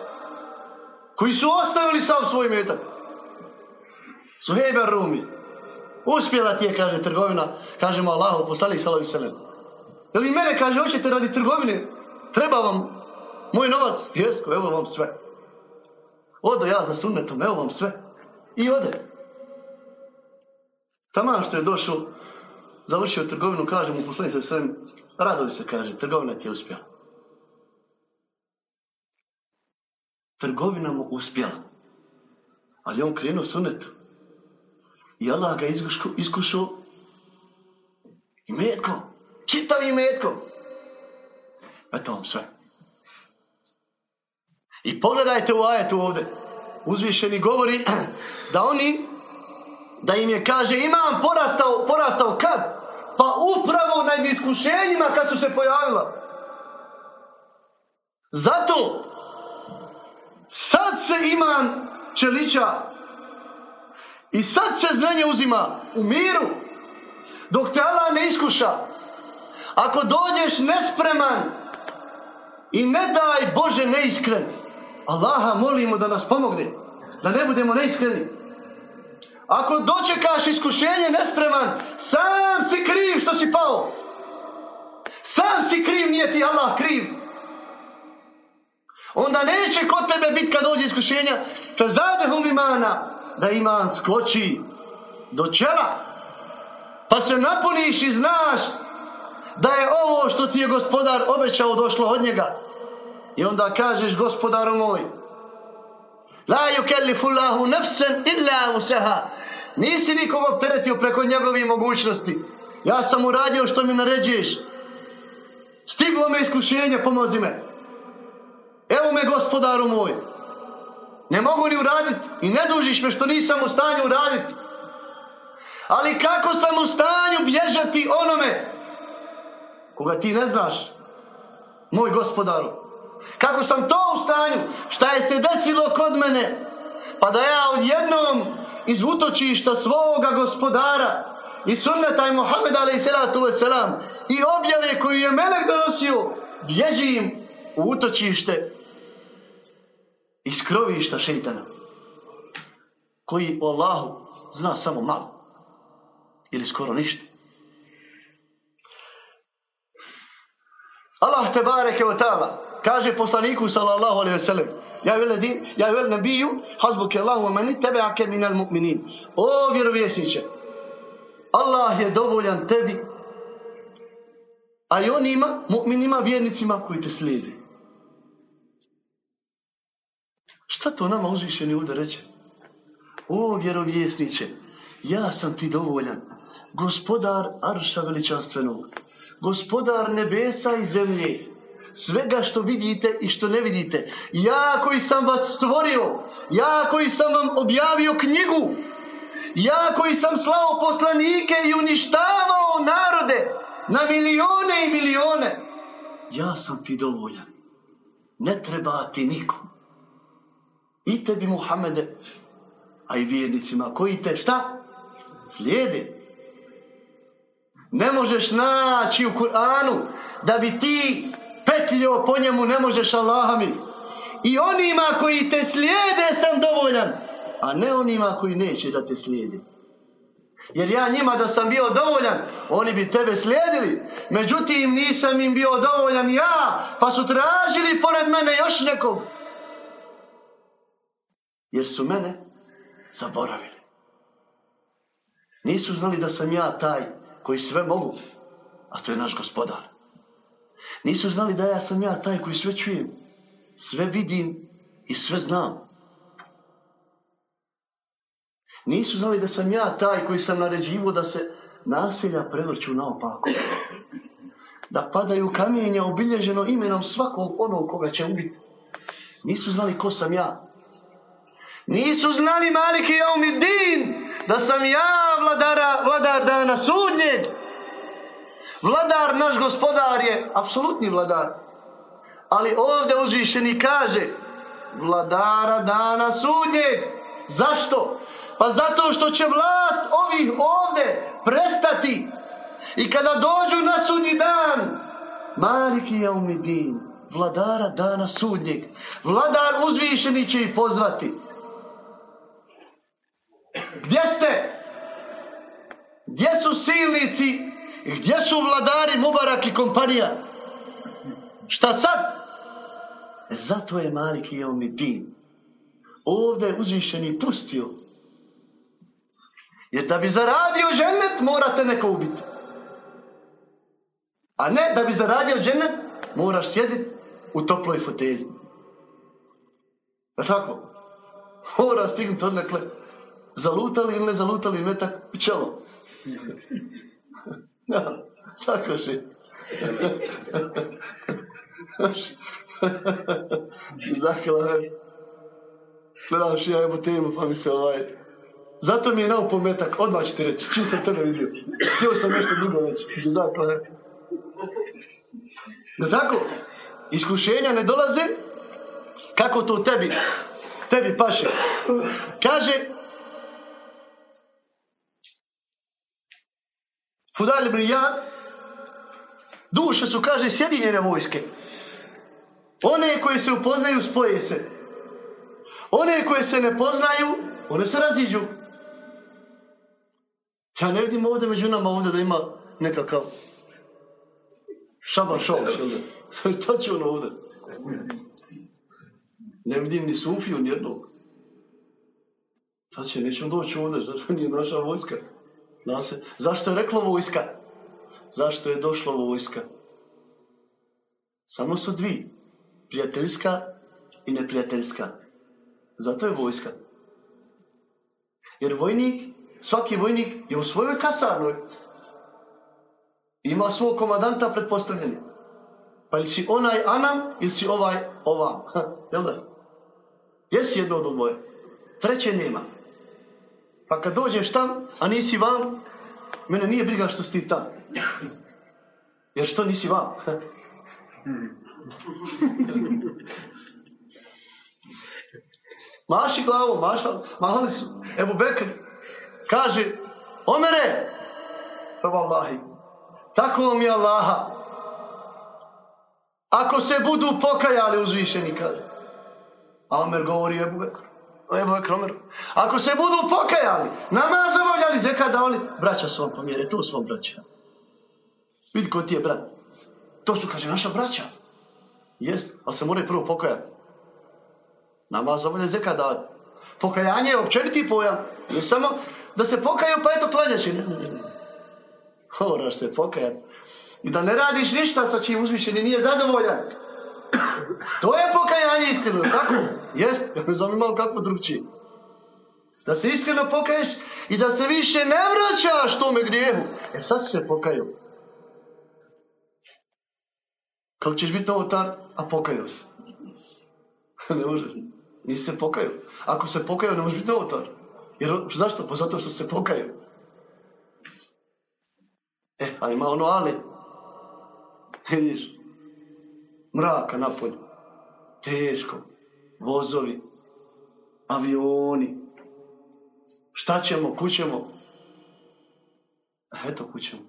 Koji su ostavili sav svoj metak. Suhejber Rumi. Uspjela ti je, kaže, trgovina. Kažemo Allahu, postali salavi selem. Jel mene, kaže, hoćete radi trgovine? Treba vam moj novac? Jesko, evo vam sve. Odo ja za sunnetom, evo vam sve. I ode. Taman što je došao, završio trgovinu, kaže mu poslanik sa svem, radovi se, kaže, trgovina ti je uspjela. Trgovina mu uspjela. Ali on krenuo sunnetu. I Allah ga iskušao, i metkom. Čitavi metkom. Eto vam sve. I pogledajte u ajetu ovdje. Uzvišeni govori da oni, da im je kaže imam porastao, porastao kad? Pa upravo na iskušenjima kad su se pojavila. Zato sad se iman čeliča i sad se znanje uzima u miru dok te Allah ne iskuša. Ako dođeš nespreman i ne daj Bože neiskren, Allaha molimo da nas pomogne, da ne budemo neiskreni. Ako dočekaš iskušenje nespreman, sam si kriv što si pao. Sam si kriv, nije ti Allah kriv. Onda neće kod tebe biti kad dođe iskušenja, fezadehum imana, da iman skoči do čela. Pa se napuniš i znaš da je ovo što ti je gospodar obećao došlo od njega. I onda kažeš gospodaru moj, La yukellifu Allahu illa usaha. Nisi nikog opteretio preko njegovih mogućnosti. Ja sam uradio što mi naređuješ. Stiglo me iskušenje, pomozi me. Evo me gospodaru moj. Ne mogu ni uraditi i ne dužiš me što nisam u stanju uraditi. Ali kako sam u stanju bježati onome koga ti ne znaš, moj gospodaru. Kako sam to u stanju, šta je se desilo kod mene, pa da ja odjednom iz utočišta svoga gospodara i sunneta i Muhammed wasalam i objave koju je Melek donosio, bježim u utočište iz krovišta šeitana koji o Allahu zna samo malo ili skoro ništa. Allah te bareke wa ta'ala kaže poslaniku sallallahu alaihi ve sellem Ja vel ladin, ja vel nabiju, hasbuke Allahu wa man ittabi'aka min al-mu'minin. O vjerovjesniče, Allah je dovoljan tebi, a i onima, mu'minima, vjernicima koji te slijede. Šta to nama uzvišeni ovdje reče? O vjerovjesniče, ja sam ti dovoljan, gospodar Arša veličanstvenog, gospodar nebesa i zemlje, svega što vidite i što ne vidite. Ja koji sam vas stvorio, ja koji sam vam objavio knjigu, ja koji sam slao poslanike i uništavao narode na milione i milione, ja sam ti dovoljan. Ne treba ti nikom. I tebi Muhammede, a i vjernicima koji te šta? Slijede. Ne možeš naći u Kur'anu da bi ti petljio po njemu ne možeš Allaha mi. I onima koji te slijede sam dovoljan, a ne onima koji neće da te slijedi. Jer ja njima da sam bio dovoljan, oni bi tebe slijedili. Međutim, nisam im bio dovoljan ja, pa su tražili pored mene još nekog. Jer su mene zaboravili. Nisu znali da sam ja taj koji sve mogu, a to je naš gospodar. Nisu znali da ja sam ja taj koji sve čujem, sve vidim i sve znam. Nisu znali da sam ja taj koji sam naređivo da se naselja prevrću naopako. Da padaju kamenja obilježeno imenom svakog onog koga će ubiti. Nisu znali ko sam ja. Nisu znali maliki jaumi din da sam ja vladara, vladar dana sudnjeg. Vladar, naš gospodar je apsolutni vladar. Ali ovdje uzvišeni kaže vladara dana sudnjeg. Zašto? Pa zato što će vlast ovih ovdje prestati I kada dođu na sudnji dan, Maliki je umidin, vladara dana sudnjeg. Vladar uzvišeni će ih pozvati. Gdje ste? Gdje su silnici? Gdje su vladari Mubarak i kompanija? Šta sad? E, zato je Malik i Umidin. Ovdje je uzvišeni pustio. Jer da bi zaradio ženet, morate neko ubiti. A ne da bi zaradio ženet, moraš sjediti u toploj fotelji. Je tako? Mora stignuti odnekle. Zalutali ili ne zalutali metak u čelo. Ja, tako si. dakle, gledam što ja evo temu, pa mi se ovaj... Zato mi je nao pometak, odmah ću ti reći, čim sam tebe vidio. Htio sam nešto drugo već, dakle. Da tako? Iskušenja ne dolaze, kako to tebi, tebi paše. Kaže, Fudal Jad, duše su, kaže, sjedinjene vojske. One koje se upoznaju, spoje se. One koje se ne poznaju, one se raziđu. Ja ne vidim ovdje među nama ovdje da ima nekakav šaban da? Šta će ono ovdje? Ne vidim ni Sufiju, ni jednog. Šta će, nećemo doći ovdje, zato nije naša vojska. Zna. Zašto je reklo vojska? Zašto je došlo vojska? Samo su dvi. Prijateljska i neprijateljska. Zato je vojska. Jer vojnik, svaki vojnik je u svojoj kasarnoj. Ima svog komadanta pretpostavljeni. Pa ili si onaj Anam, ili si ovaj ovam. Jel da? Jesi jedno od dvoje. Treće nema. Pa kad dođeš tam, a nisi vam, mene nije briga što si ti tam. Jer što nisi vam? Maši glavom, maša, mahali su. Ebu Bekr kaže, Omere, Allahi, tako mi je Allaha. Ako se budu pokajali uzvišeni, kaže. A Omer govori Ebu Bekr. Ebu Bekr, Omer. Ako se budu pokajali, namaz obavljali, zeka dali, braća svom pomjere, tu svom braća. Vidi ko ti je brat. To su, kaže, naša braća. Jest, ali se moraju prvo pokajati. Namaz obavljali, zeka dali. Pokajanje je općeniti pojam. Ne samo da se pokaju, pa eto klanjaš. Ne, ne. Moraš se pokajati. I da ne radiš ništa sa čim uzvišeni nije zadovoljan. To je pokajanje iskreno, tako? Jest, ja me znam malo kako drugčije. Da se iskreno pokaješ i da se više ne vraćaš tome grijehu. E sad se pokajao. Kako ćeš biti novotar, a pokajao se? ne može. Nisi se pokajao. Ako se pokajao, ne može biti novotar. Jer, zašto? Pa zato što se pokajao. E, a ima ono ali. Vidiš, mraka napolju. Teško. Vozovi. Avioni. Šta ćemo, kućemo? Eto kućemo.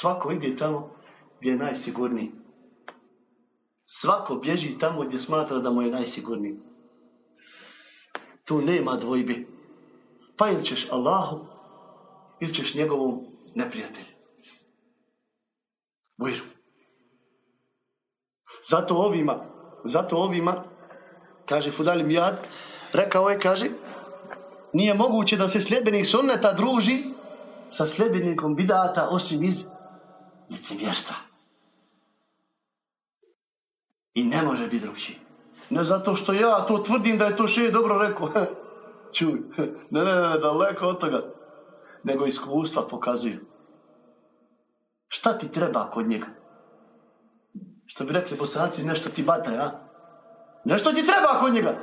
Svako ide tamo gdje je najsigurniji. Svako bježi tamo gdje smatra da mu je najsigurniji. Tu nema dvojbi. Pa ili ćeš Allahu, ili ćeš njegovom neprijatelju. Bojru. Zato ovima, zato ovima, kaže Fudali Mijad, rekao je, kaže, nije moguće da se sljedbenik sunneta druži sa sljedbenikom bidata osim iz licemjerstva. I ne može biti drugčiji. Ne zato što ja to tvrdim da je to še dobro rekao. Čuj, ne, ne, ne, daleko od toga. Nego iskustva pokazuju. Šta ti treba kod njega? Što bi rekli bosanci, nešto ti bata, ja? Nešto ti treba kod njega.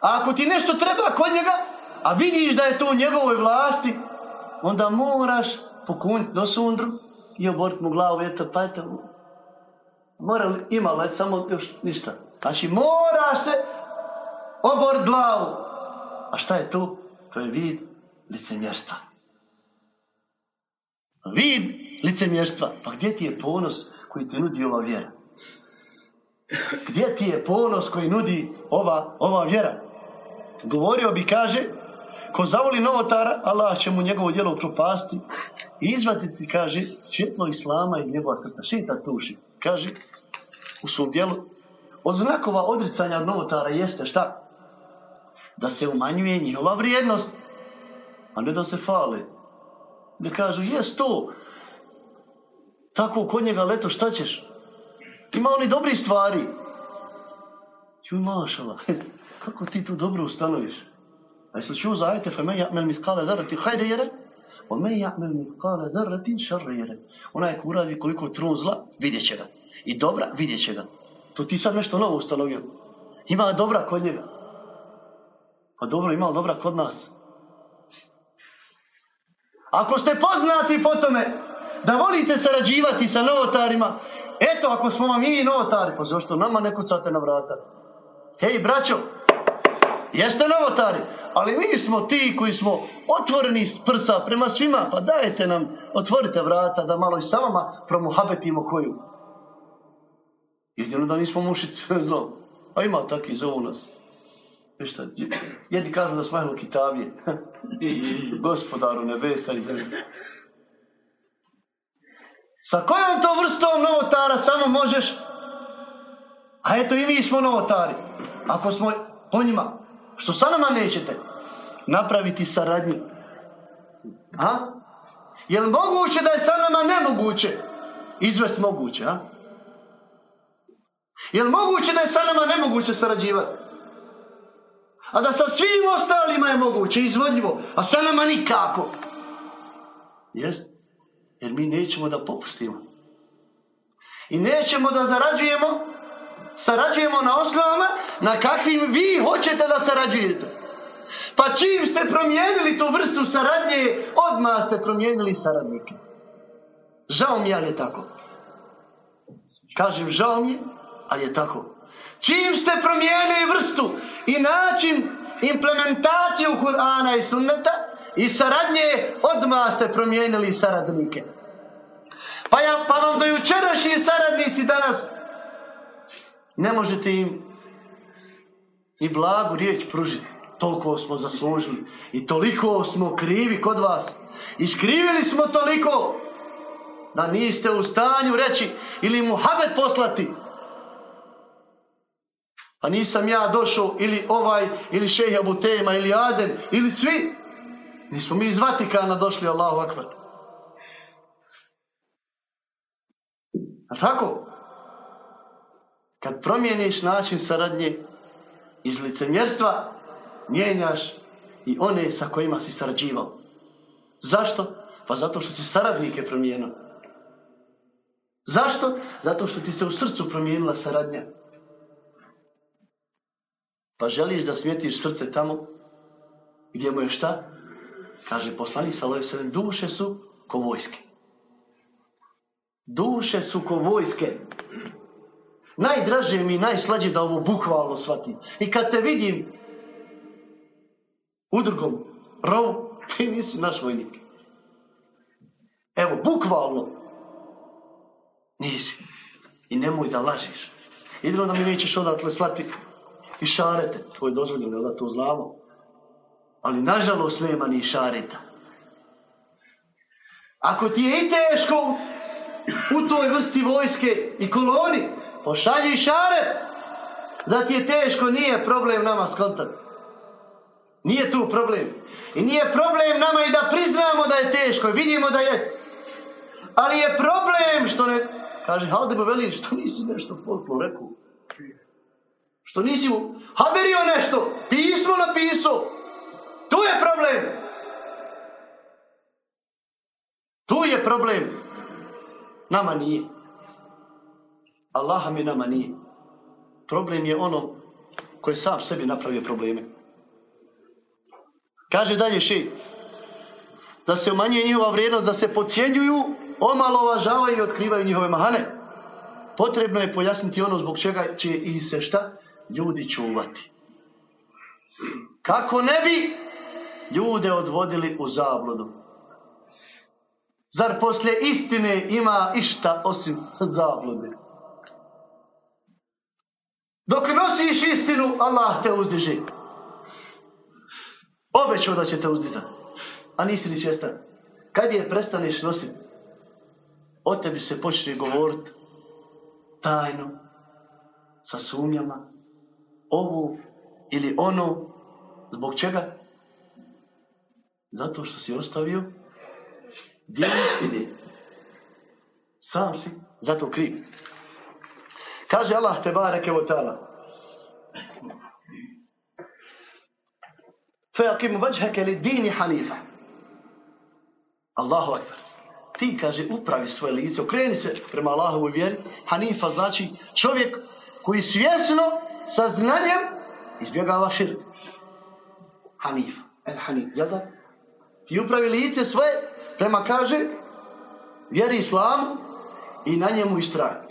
A ako ti nešto treba kod njega, a vidiš da je to u njegovoj vlasti, onda moraš pokuniti do sundru i oboriti mu glavu, eto, pa eto, mora ima li, samo još ništa. Znači, moraš se oboriti glavu. A šta je to? To je vid licemjerstva. Vid licemjerstva. Pa gdje ti je ponos koji ti nudi ova vjera? Gdje ti je ponos koji nudi ova, ova vjera? Govorio bi, kaže, ko zavoli novotara, Allah će mu njegovo djelo upropasti i izvaditi, kaže, svjetlo Islama i njegova srca. Šita tuši. Kaže, u svom djelu, od znakova odricanja od novotara jeste šta? Da se umanjuje njihova vrijednost, a ne da se fale. Da kažu, jes to, tako kod njega leto, šta ćeš? Ima oni dobri stvari. Čuj mašala, kako ti tu dobro ustanoviš? A jesi čuo za ajte, fe men ja'mel miskale zarati hajde jere, o men ja'mel miskale zarati šarre jere. Onaj ko uradi koliko trun zla, vidjet će ga. I dobra, vidjet će ga. To ti sad nešto novo ustanovio. Ima dobra kod njega. Pa dobro, ima dobra kod nas? Ako ste poznati po tome da volite sarađivati sa novotarima, eto ako smo vam mi novotari, pa zašto nama ne kucate na vrata? Hej, braćo, jeste novotari, ali mi smo ti koji smo otvoreni s prsa prema svima, pa dajte nam, otvorite vrata da malo i sa vama promuhabetimo koju. Jedino da nismo mušice, zlo. A ima taki zovu nas. Viš šta, jedni kažu da smo kitavije. Gospodaru nebesa i zemlje. Sa kojom to vrstom novotara samo možeš? A eto i mi smo novotari. Ako smo po njima, što sa nama nećete? Napraviti saradnju. A? Je li moguće da je sa nama nemoguće? Izvest moguće, a? Je li moguće da je sa nama nemoguće sarađivati? A da sa svim ostalima je moguće, izvodljivo, a sa nama nikako. Jest? Jer mi nećemo da popustimo. I nećemo da zarađujemo, sarađujemo na osnovama na kakvim vi hoćete da sarađujete. Pa čim ste promijenili tu vrstu saradnje, odmah ste promijenili saradnike. Žao mi ali je tako. Kažem, žao mi je, ali je tako. Čim ste promijenili vrstu i način implementacije u Kur'ana i sunneta i saradnje, odmah ste promijenili saradnike. Pa, ja, pa vam do jučerašnji saradnici danas ne možete im i blagu riječ pružiti. Toliko smo zaslužili i toliko smo krivi kod vas. Iskrivili smo toliko da niste u stanju reći ili muhabet poslati a nisam ja došao ili ovaj, ili šeha Butema, ili Adem, ili svi. Nismo mi iz Vatikana došli, Allahu akbar. A tako? Kad promijeniš način saradnje iz licemjerstva, mijenjaš i one sa kojima si sarađivao. Zašto? Pa zato što si saradnike promijenio. Zašto? Zato što ti se u srcu promijenila saradnja. Pa želiš da smjetiš srce tamo gdje mu je šta? Kaže poslanik sallallahu alejhi ve sellem duše su ko vojske. Duše su ko vojske. Najdraže mi, najslađe da ovo bukvalno shvatim. I kad te vidim udrugom, rovu, ti nisi naš vojnik. Evo, bukvalno. Nisi. I nemoj da lažeš. Idemo da mi nećeš odatle slati i šarete. To je dozvoljeno, da to znamo. Ali nažalost nema ni šareta. Ako ti je i teško u toj vrsti vojske i koloni, pošalji šaret. Da ti je teško, nije problem nama skontat. Nije tu problem. I nije problem nama i da priznamo da je teško. Vidimo da je. Ali je problem što ne... Kaže, halde veli, što nisi nešto poslo rekao? Što nisi mu haberio nešto, pismo napisao. Tu je problem. Tu je problem. Nama nije. Allaha mi nama nije. Problem je ono koje sam sebi napravio probleme. Kaže dalje šit. Da se umanjuje njihova vrijednost, da se pocijenjuju, omalovažavaju i otkrivaju njihove mahane. Potrebno je pojasniti ono zbog čega će i se šta? ljudi čuvati. Kako ne bi ljude odvodili u zabludu? Zar poslije istine ima išta osim zablude? Dok nosiš istinu, Allah te uzdiže. Obećao da će te uzdizati. A nisi ni svjestan. Kad je prestaneš nositi, o tebi se počne govoriti tajno, sa sumnjama, ovo ili ono, zbog čega? Zato što si ostavio dijel istine. Sam si zato kriv. Kaže Allah te bareke o ta'ala. Feakim vajheke li dini hanifa. Allahu akbar. Ti, kaže, upravi svoje lice, okreni se prema Allahovu vjeri. Hanifa znači čovjek koji svjesno, sa znanjem, izbjegava širk. Hanif. El Hanif, jel da? Ti upravi lice svoje prema, kaže, vjeri islamu i na njemu istraje.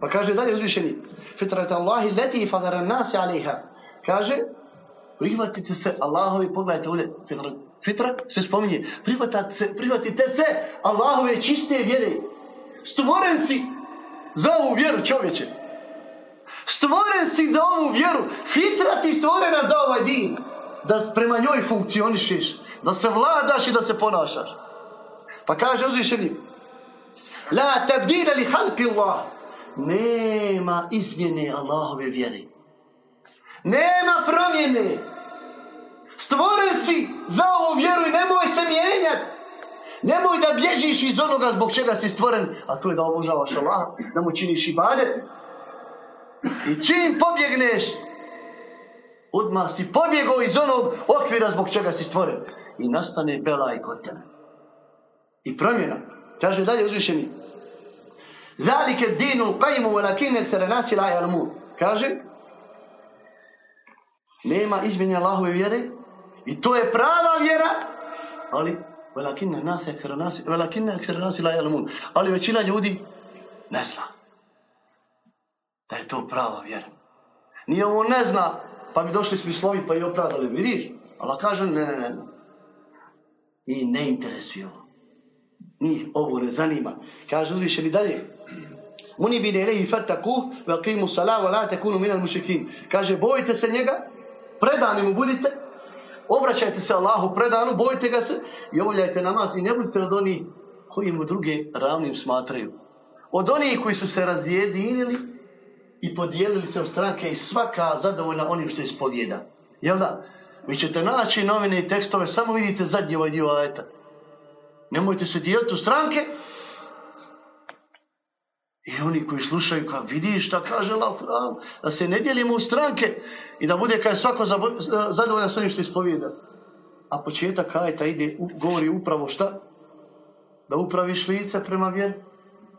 Pa kaže dalje uzvišeni. Fitrat Allahi leti fadara nasi aliha. Kaže, prihvatite se Allahovi, pogledajte ovdje, fitrat, fitra se spominje, prihvatite prihvatite se Allahove čiste vjere. Stvoren si za ovu vjeru čovječe. Stvoren si za ovu vjeru. Fitra ti stvorena za ovaj din. Da prema njoj funkcionišeš. Da se vladaš i da se ponašaš. Pa kaže uzvišeni. La tabdila li halki Allah. Nema izmjene Allahove vjere. Nema promjene. Stvoren si za ovu vjeru i nemoj se mijenjati. Nemoj da bježiš iz onoga zbog čega si stvoren, a to je da obožavaš Allah, da mu činiš ibadet. I čim pobjegneš, odmah si pobjegao iz onog okvira zbog čega si stvoren. I nastane belaj kod tebe. I promjena. Kaže dalje uzvišeni. Zalike dinu qajimu velakine se renasi. Kaže, nema izmjenja Allahove vjere i to je prava vjera, ali velakinne nase ekserenasi, velakinne ekserenasi la jalmun. Ali većina ljudi ne zna da je to prava vjera. Nije ovo ne zna, pa bi došli smislovi pa i opravdali, vidiš? Allah kaže, ne, ne, ne. Njih ne interesuje ovo. Ovo ne zanima. Kaže uzvišeni dalje. Muni bi nerehi fattaku, ve qimu salam, la tekunu minal mušikin. Kaže, bojite se njega, predani mu budite, obraćajte se Allahu predanu, bojite ga se i obavljajte namaz i ne budite od onih koji mu druge ravnim smatraju. Od onih koji su se razjedinili i podijelili se u stranke i svaka zadovoljna onim što ispovjeda. Jel da? Vi ćete naći novine i tekstove, samo vidite zadnji ovaj dio ajeta. Nemojte se dijeliti u stranke i oni koji slušaju kao vidiš šta kaže Allah da se ne dijelimo u stranke i da bude kao svako zadovoljan s onim što ispovijeda. A početak ajeta ide, govori upravo šta? Da upraviš lice prema vjeru,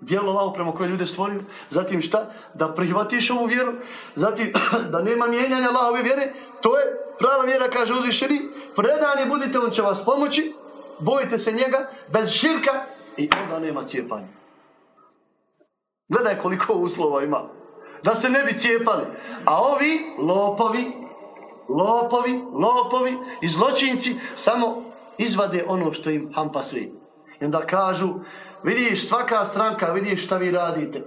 dijelo lao prema koje ljude stvorio, zatim šta? Da prihvatiš ovu vjeru, zatim da nema mijenjanja Allahove vjere, to je prava vjera, kaže uzvišeni, predani budite, on će vas pomoći, bojite se njega, bez širka i onda nema cijepanja. Gledaj koliko uslova ima. Da se ne bi cijepali. A ovi lopovi, lopovi, lopovi i zločinci samo izvade ono što im hampa svi. I onda kažu, vidiš svaka stranka, vidiš šta vi radite.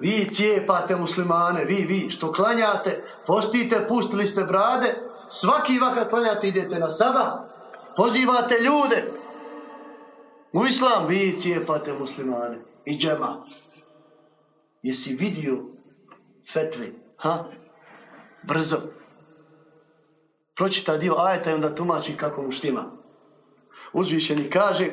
Vi cijepate muslimane, vi, vi, što klanjate, postite, pustili ste brade, svaki vakat klanjate, idete na saba, pozivate ljude. U islam vi cijepate muslimane i džema. Jesi vidio fetve? Ha? Brzo. Pročita dio ajeta i onda tumači kako mu štima. Uzvišeni kaže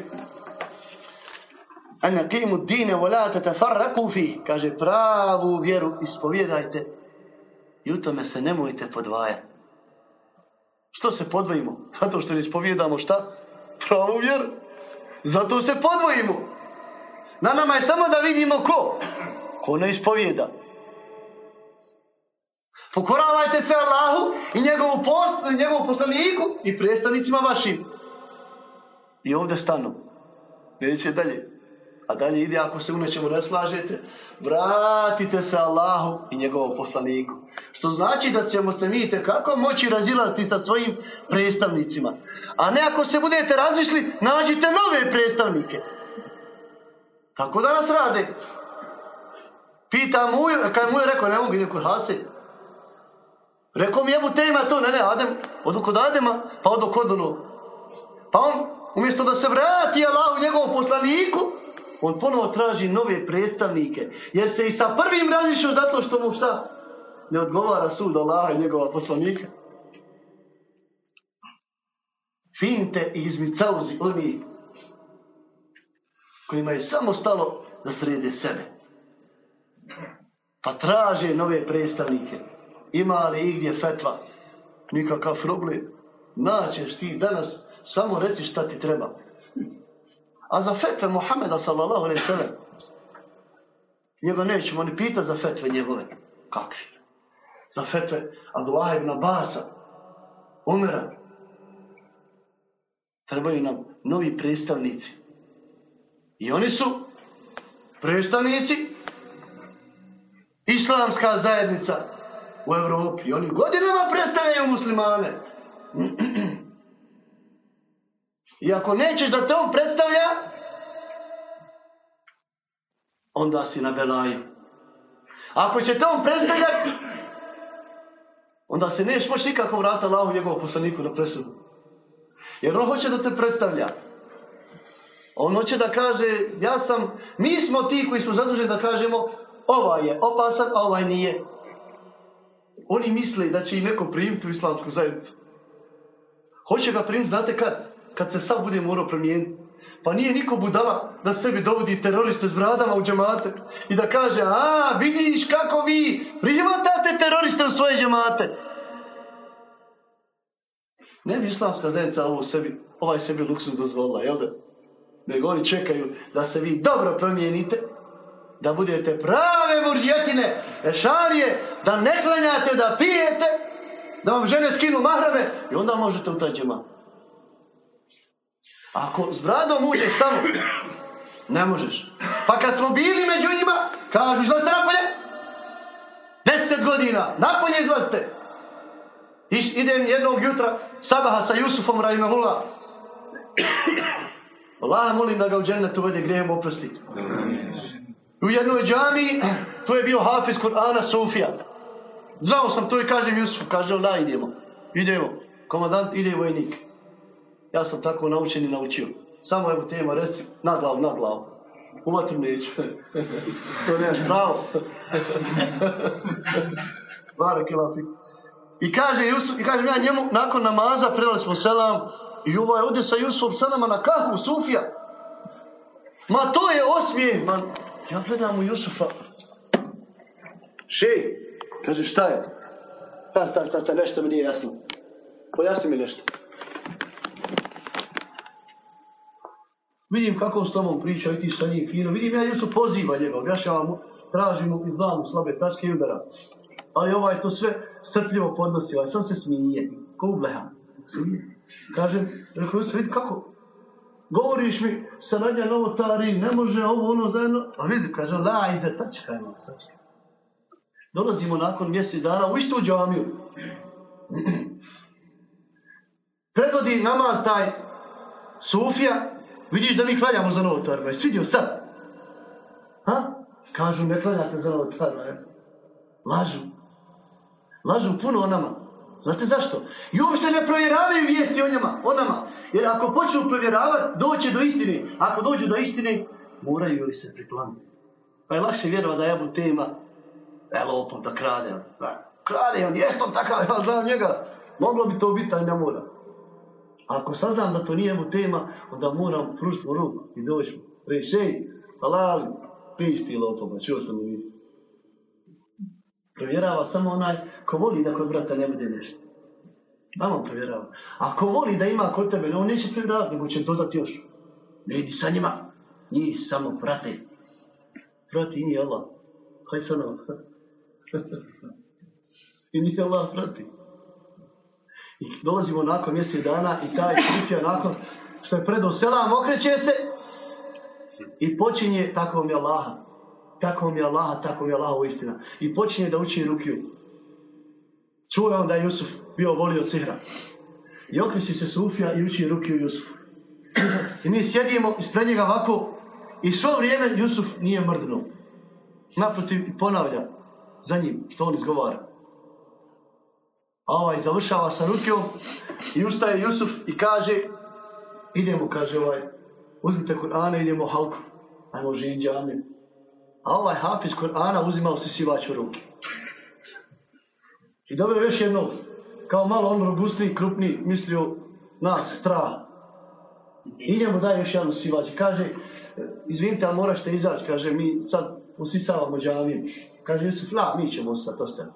Ana qimu dine wa la tatafarraqu fi. Kaže pravu vjeru ispovjedajte i u tome se nemojte podvajati. Što se podvojimo? Zato što ne ispovjedamo šta? Pravu vjeru. Zato se podvojimo. Na nama je samo da vidimo ko? Ko ne ispovjeda. Pokoravajte se Allahu i njegovu, post, njegovu poslaniku i predstavnicima vašim. I ovdje stanu. Neće dalje. A dalje ide ako se u nečemu ne slažete, vratite se Allahu i njegovom poslaniku. Što znači da ćemo se mi kako moći razilaziti sa svojim predstavnicima. A ne ako se budete razišli, nađite nove predstavnike. Tako danas rade. Pita muju, kad mu je rekao, ne mogu idem kod Hase. Rekao mi jebu tema to, ne ne, Adem, odu kod Adema, pa odu kod ono. Pa on, umjesto da se vrati Allahu njegovom poslaniku, on ponovo traži nove predstavnike. Jer se i sa prvim razišao zato što mu šta? Ne odgovara sud Allaha i njegova poslanika. Finte i izmicauzi oni kojima je samo stalo da srede sebe. Pa traže nove predstavnike. Ima li igdje fetva? Nikakav problem. Naćeš ti danas, samo reci šta ti treba. A za fetve Muhameda sallallahu alaihi sallam, njega nećemo ni pitati za fetve njegove. Kakvi? Za fetve Abdullah ibn Abasa, Umera. Trebaju nam novi predstavnici. I oni su predstavnici islamska zajednica u Europi. Oni godinama predstavljaju muslimane. I ako nećeš da te on predstavlja, onda si na belaju. Ako će te on predstavljati, onda se neš moći nikako vrata Allahu njegovom poslaniku na presudu. Jer on hoće da te predstavlja. On hoće da kaže, ja sam, mi smo ti koji smo zaduženi da kažemo, ovaj je opasan, a ovaj nije. Oni misle da će i neko primiti u islamsku zajednicu. Hoće ga primiti, znate kad? Kad se sad bude morao promijeniti. Pa nije niko budala da sebi dovodi teroriste s bradama u džemate i da kaže, a vidiš kako vi prihvatate teroriste u svoje džemate. Ne bi islamska zajednica ovo sebi, ovaj sebi luksus dozvolila, jel da? Nego oni čekaju da se vi dobro promijenite, da budete prave murđetine, ešarije, da ne klanjate, da pijete, da vam žene skinu mahrame i onda možete u taj džemat. Ako s bradom uđeš tamo, ne možeš. Pa kad smo bili među njima, kažu izlazite napolje. Deset godina, napolje izlazite. Iš, idem jednog jutra, sabaha sa Jusufom Rahimahullah. Allah molim da ga u džennetu vede grijevom oprosti. U jednoj džami, to je bio hafiz Kur'ana Sofija. Znao sam to i kažem Jusuf, kaže da idemo. Idemo. Komandant ide vojnik. Ja sam tako naučen i naučio. Samo evo tema, reci, na glavu, na glavu. U vatru neću. to nemaš pravo. Barak je. I kaže Jusuf, i kažem ja njemu, nakon namaza predali smo selam i ovaj ode sa Jusufom sa nama na kahvu, Sufija. Ma to je osmijeh, ma. Ja gledam u Jusufa. Šej, kaže šta je? Šta, šta, šta, nešto mi nije jasno. Pojasni mi nešto. Vidim kako s tobom priča i ti sa njim fino. Vidim ja Jusuf poziva njega, objašnjava mu, traži mu i dva mu slabe tačke i udara. Ali ovaj to sve strpljivo podnosi, ovaj sam se smije. Ko ubleha. Kažem, rekao Jusuf, vidi kako, govoriš mi sa radnja novotari, ne može ovo ono zajedno. A vidi, kaže, la ize tačka ima, tačka. Dolazimo nakon mjesec dana u istu džamiju. Predvodi namaz taj Sufija, vidiš da mi klanjamo za novotarima. Jesi vidio sad? Ha? Kažu, ne klanjate za novotarima. Je. Lažu. Lažu puno o nama. Znate zašto? I uopšte ne provjeravaju vijesti o njama, o nama. Jer ako počnu provjeravati, doće do istine. Ako dođu do istine, moraju joj se priklaniti. Pa je lakše vjerovati da jebu tema, da je lopom, da krade. Krade, on jest on takav, ja znam njega. Moglo bi to biti, ali ne mora. Ako saznam da to nije mu tema, onda moram pružiti mu ruku i doći mu. Reći, ej, pisti lopova, čuo sam u vistu. Provjerava samo onaj ko voli da kod brata ne bude nešto. Vama provjerava. Ako voli da ima kod tebe, on neće provjeravati, nego će dodati još. Ne idi sa njima. Njih samo prate. Prati nije Allah. Haj sa nama. I nije Allah prati. Dolazimo nakon mjesec dana i taj srpija nakon što je predao selam, okreće se i počinje tako mi Allaha. Tako mi Allaha, tako mi Allaha u istina. I počinje da uči rukiju. Čuje on da je Jusuf bio volio sihra. I okreće se Sufija i uči rukiju Jusufu. I mi sjedimo ispred njega ovako I svo vrijeme Jusuf nije mrdnuo. Naprotiv ponavlja za njim što on izgovara. A ovaj završava sa rukijom i ustaje Jusuf i kaže idemo, kaže ovaj, uzmite Kur'ana, idemo halku. Ajmo živim džamiju. A ovaj hafiz Kur'ana uzimao si sivač u ruke. I dobio još jedno, kao malo on robustniji, krupniji, mislio nas, strah. I njemu daje još sivač. I Kaže, izvinite, ali moraš te izaći. Kaže, mi sad usisavamo džamiju. Kaže, Jusuf, la, mi ćemo sad ostati.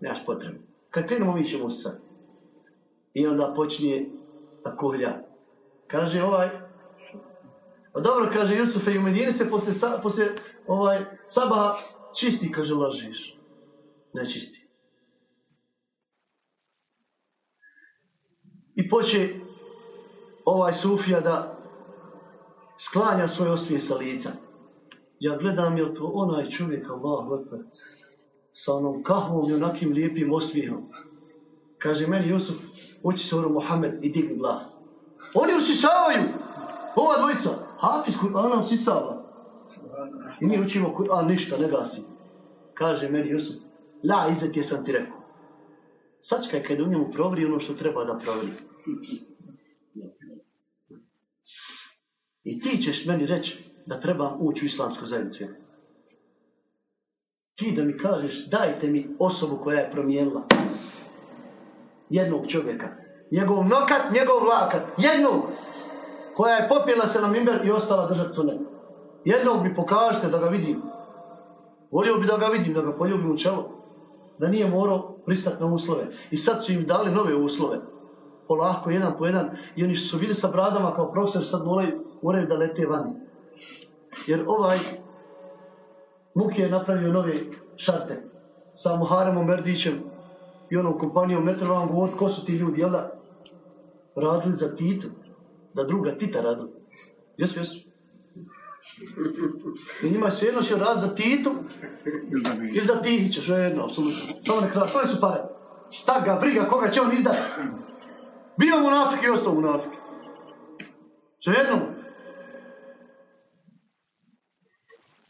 Nemaš potrebe. Kad krenemo, mi ćemo usisati. I onda počinje kolja. Kaže ovaj, a dobro, kaže Jusufe, i u Medini se posle, posle ovaj, sabaha čisti, kaže, lažiš. Ne čisti. I poče ovaj Sufija da sklanja svoj osmije sa lica. Ja gledam, je to onaj čovjek, Allah, Ekber, sa onom kahvom i onakim lijepim osmijehom. Kaže meni Jusuf, uči se ono Mohamed i digni glas. Oni usisavaju! Ova dvojica, Hafiz Kur'ana usisava. I mi učimo Kur'an ništa, ne gasi. Kaže meni Jusuf, la izet je sam ti rekao. Sačkaj kad u njemu provri ono što treba da provri. I ti ćeš meni reći da trebam ući u islamsku zajednicu. Ti da mi kažeš, dajte mi osobu koja je promijenila jednog čovjeka. Njegov nokat, njegov lakat. Jednog koja je popila se na mimber i ostala držati sunet. Jednog mi pokažete da ga vidim. Volio bi da ga vidim, da ga poljubim u čelo. Da nije morao pristati na uslove. I sad su im dali nove uslove. Polako, jedan po jedan. I oni su bili sa bradama kao profesor sad moraju, moraju da lete vani. Jer ovaj Muki je napravio nove šarte sa Muharemom Merdićem i onom kompanijom ne treba vam ko su ti ljudi, jel da? Radili za Titu, da druga Tita radili. Jesu, jesu. I njima je svejedno će rad za Titu ili za Tihića, što je jedno, apsolutno. Samo nek rad, koje su pare? Šta ga, briga, koga će on izdati? Bio munafik i ostao munafik. Sve jedno.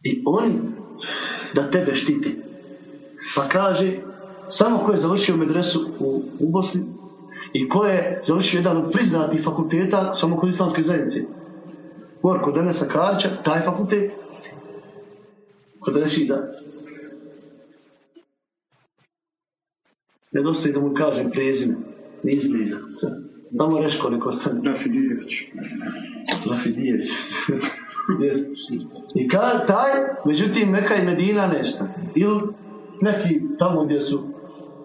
I oni da tebe štiti. Pa kaže, samo ko je završio medresu u, u Bosni i ko je završio jedan od priznatih fakulteta samo kod islamske zajednice. Gor kod Denesa Karća, taj fakultet, kod Rešida. Nedostaje da mu kažem prezime, ni izbliza. Samo Reško neko stane. Rafidijević. Rafidijević. I ka, taj, međutim, Meka i Medina nešto. Ili neki tamo gdje su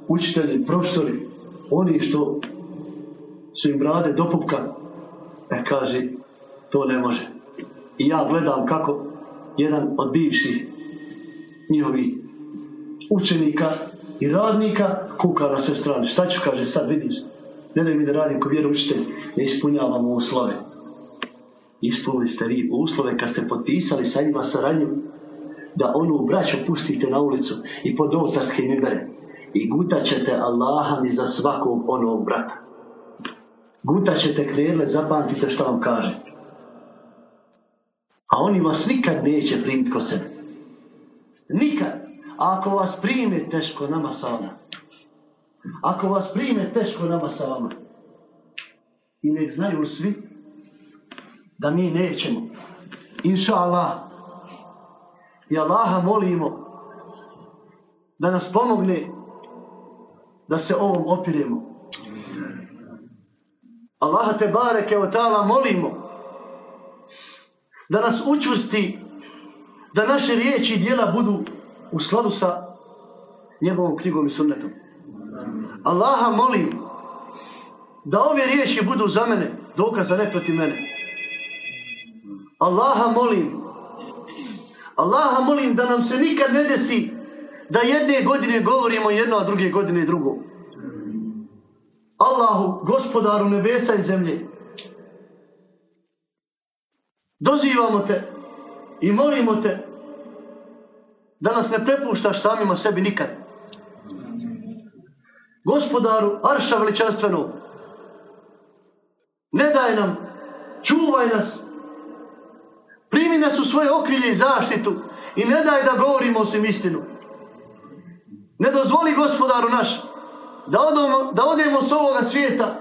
učitelji, profesori, oni što su im brade do pupka, e kaže, to ne može. I ja gledam kako jedan od bivših njihovih učenika i radnika kuka na sve strane. Šta ću, kaže, sad vidiš, ne mi da radim ko vjeroučitelj, ne ispunjavamo uslove. Ispunili ste vi uslove kad ste potpisali sa njima saradnju da onu braću pustite na ulicu i pod oltarske mibere i gutat ćete Allaha ni za svakog onog brata. Gutat ćete krele, zapamtite što vam kaže. A oni vas nikad neće primiti ko sebe. Nikad. A ako vas prime, teško nama sa vama. Ako vas prime, teško nama sa vama. I nek znaju svi da mi nećemo. Inša Allah. I Allaha molimo da nas pomogne da se ovom opiremo. Allaha te bareke o ta'ala molimo da nas učvrsti da naše riječi i dijela budu u skladu sa njegovom knjigom i sunnetom. Allaha molim da ove riječi budu za mene dokaz za ne protiv mene. Allaha molim Allaha molim da nam se nikad ne desi da jedne godine govorimo jedno, a druge godine drugo. Allahu, gospodaru nebesa i zemlje, dozivamo te i molimo te da nas ne prepuštaš samima sebi nikad. Gospodaru, arša veličanstveno, ne daj nam, čuvaj nas, Primi nas u svoje okrilje i zaštitu i ne daj da govorimo osim istinu. Ne dozvoli gospodaru naš da odemo, da odemo s ovoga svijeta,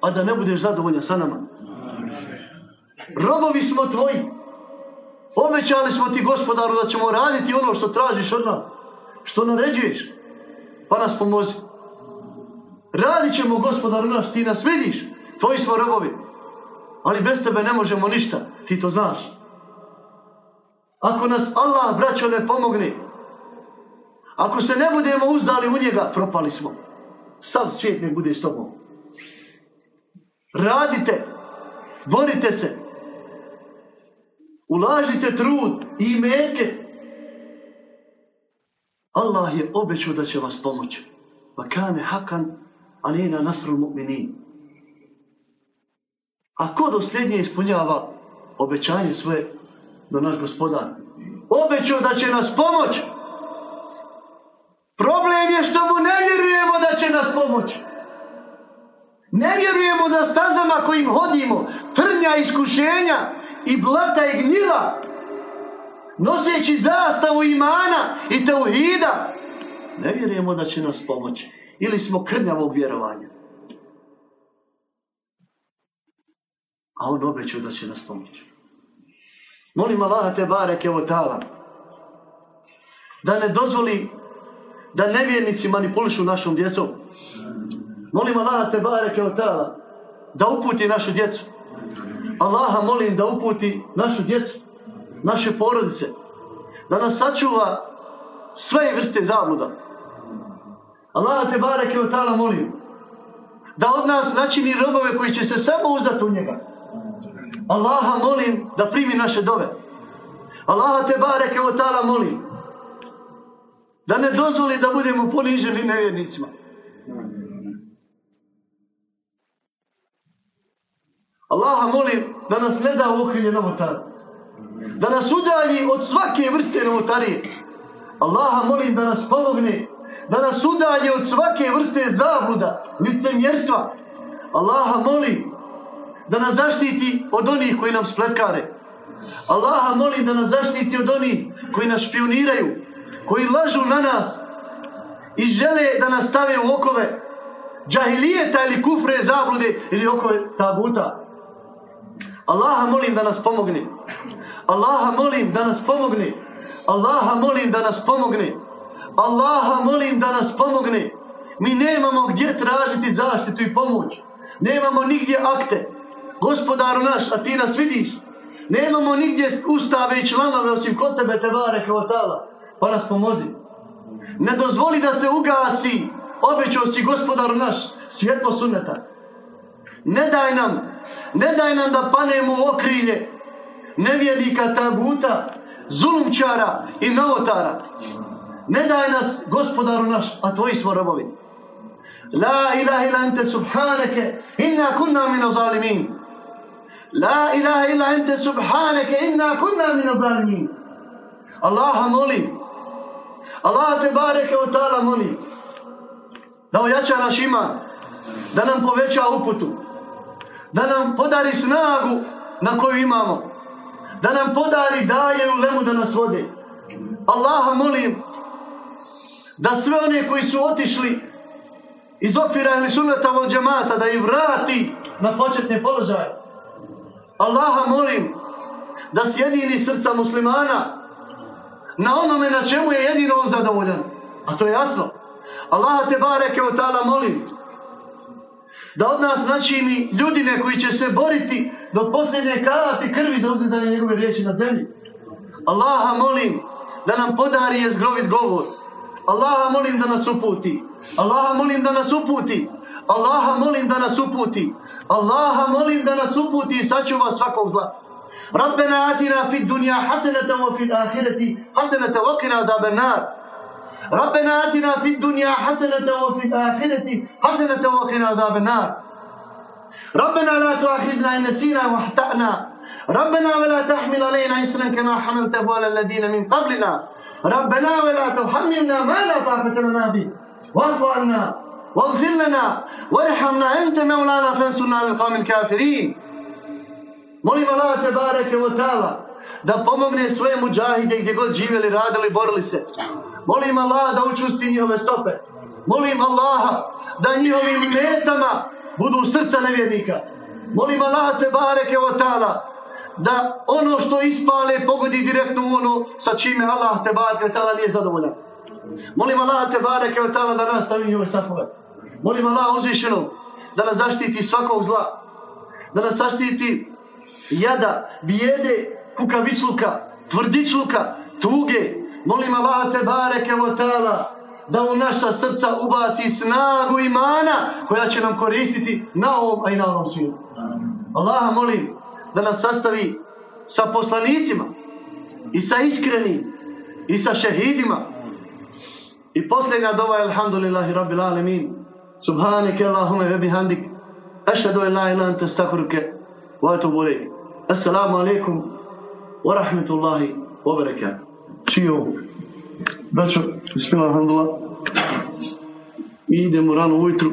a da ne budeš zadovoljan sa nama. Robovi smo tvoji. Obećali smo ti gospodaru da ćemo raditi ono što tražiš od nas. Što naređuješ. Pa nas pomozi. Radit ćemo gospodaru naš, ti nas vidiš. Tvoji smo robovi. Ali bez tebe ne možemo ništa. Ti to znaš. Ako nas Allah, braćo, ne pomogne, ako se ne budemo uzdali u njega, propali smo. Sav svijet ne bude s tobom. Radite, borite se, ulažite trud i meke. Allah je obećao da će vas pomoći. Va kane hakan, a ne na nasru mu'minin. A ko dosljednije ispunjava obećanje svoje do naš gospodar? Obećao da će nas pomoći. Problem je što mu ne vjerujemo da će nas pomoći. Ne vjerujemo da stazama kojim hodimo, trnja iskušenja i blata i gnjila, noseći zastavu imana i teuhida, ne vjerujemo da će nas pomoći. Ili smo krnjavog vjerovanja. A on obećao da će nas pomoći. Molim Allaha te bareke o tala da ne dozvoli da nevjernici manipulišu našom djecom. Molim Allaha te bareke o tala da uputi našu djecu. Allaha molim da uputi našu djecu, naše porodice, da nas sačuva sve vrste zabluda. Allaha te bareke o tala molim da od nas načini robove koji će se samo uzdati u njega. Allaha molim da primi naše dove. Allaha te bareke o tala molim da ne dozvoli da budemo poniženi nevjernicima. Allaha molim da nas ne da u okrilje novotar. Da nas udalji od svake vrste novotarije. Allaha molim da nas pomogne. Da nas udalji od svake vrste zabluda, licemjerstva. Allaha molim da nas zaštiti od onih koji nam spletkare. Allaha molim da nas zaštiti od onih koji nas špioniraju, koji lažu na nas i žele da nas stave u okove džahilijeta ili kufre zablude ili okove taguta. Allaha molim da nas pomogne. Allaha molim da nas pomogne. Allaha molim da nas pomogne. Allaha molim da nas pomogne. Mi nemamo gdje tražiti zaštitu i pomoć. Nemamo nigdje akte. Gospodaru naš, a ti nas vidiš. Nemamo nigdje ustave i članove osim kod tebe te bare kao tala. Pa nas pomozi. Ne dozvoli da se ugasi obećao si gospodaru naš svjetlo sunneta. Ne daj nam, ne daj nam da panemo u okrilje nevjednika taguta, zulumčara i novotara. Ne daj nas gospodaru naš, a tvoji smo robovi. La ilaha ila ente subhaneke, inna kunna min zalimin. La ilaha illa ente subhaneke, inna kunna min. Allaha molim, Allah te bareke od tala molim, da ojača naš iman, da nam poveća uputu, da nam podari snagu na koju imamo, da nam podari daje u lemu da nas vode. Allaha molim da sve one koji su otišli iz okvira ili sunnata od džemata da ih vrati na početne položaje. Allaha molim da sjedini srca muslimana na onome na čemu je jedino on zadovoljan. A to je jasno. Allaha te bareke o ta'ala molim da od nas načini ljudine koji će se boriti do posljednje kapi krvi do uzidanja njegove riječi na zemlji. Allaha molim da nam podari je zgrovit govor. Allaha molim da nas uputi. Allaha molim da nas uputi. Allaha molim da nas uputi. Allaha molim da nas uputi i sačuva svakog zla. ربنا آتنا في الدنيا حسنة وفي الآخرة حسنة وقنا عذاب النار ربنا آتنا في الدنيا حسنة وفي الآخرة حسنة وقنا عذاب النار ربنا لا تؤاخذنا إن نسينا واحتأنا ربنا ولا تحمل علينا إسرا كما حملته على الذين من قبلنا ربنا ولا تحملنا ما لا طاقة لنا به واعف عنا واغفر لنا وارحمنا أنت مولانا فانصرنا على القوم الكافرين Molim Allah te bareke o tala da pomogne svoje muđahide gdje god živjeli, radili, borili se. Molim Allah da učusti njihove stope. Molim Allaha da njihovim metama budu srca nevjernika. Molim Allah te bareke o ta'ala da ono što ispale pogodi direktno u ono sa čime Allah te bareke o ta'ala nije zadovoljan. Molim Allah te bareke o ta'ala da nas stavi njihove safove. Molim Allah uzvišenom da nas zaštiti svakog zla. Da nas zaštiti jada, bijede, kukavičluka, tvrdičluka, tuge. Molim Allah te bareke o ta'ala da u naša srca ubaci snagu imana koja će nam koristiti na ovom, a i na ovom svijetu. Allaha molim da nas sastavi sa poslanicima i sa iskrenim i sa šehidima. I posljednja dova alhamdulillahi rabbil alemin. Bihamdik. Ašhadu en la ilaha anta astaghfiruke wa atubu ilayk. Assalamu alaikum wa rahmetullahi wa barakatuh. Čio? Braćo, bismillah, alhamdulillah. Mi idemo rano ujutru.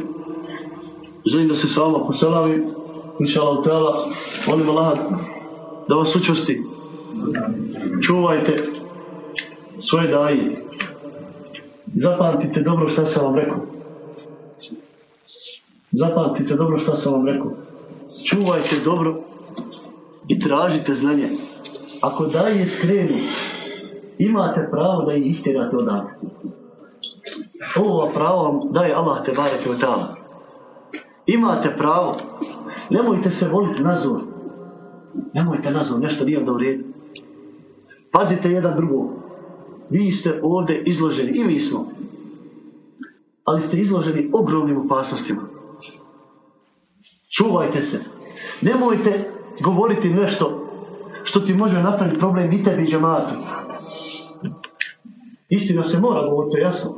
Želim da se sa vama poselavim. Inša Allah, ta'ala, molim Allah da vas učvrsti. Čuvajte svoje daje. Zapamtite dobro šta sam vam rekao. Zapamtite dobro šta sam vam rekao. Čuvajte dobro i tražite znanje. Ako daje skrenu, imate pravo da ih istirate odavde. Ovo pravo vam daje Allah te bareke od ta'ala. Imate pravo. Nemojte se voliti nazor. Nemojte nazor, nešto nije onda u redu. Pazite jedan drugog. Vi ste ovdje izloženi, i mi smo. Ali ste izloženi ogromnim opasnostima. Čuvajte se. Nemojte govoriti nešto što ti može napraviti problem i tebi i džamatu. Istina se mora govoriti, jasno.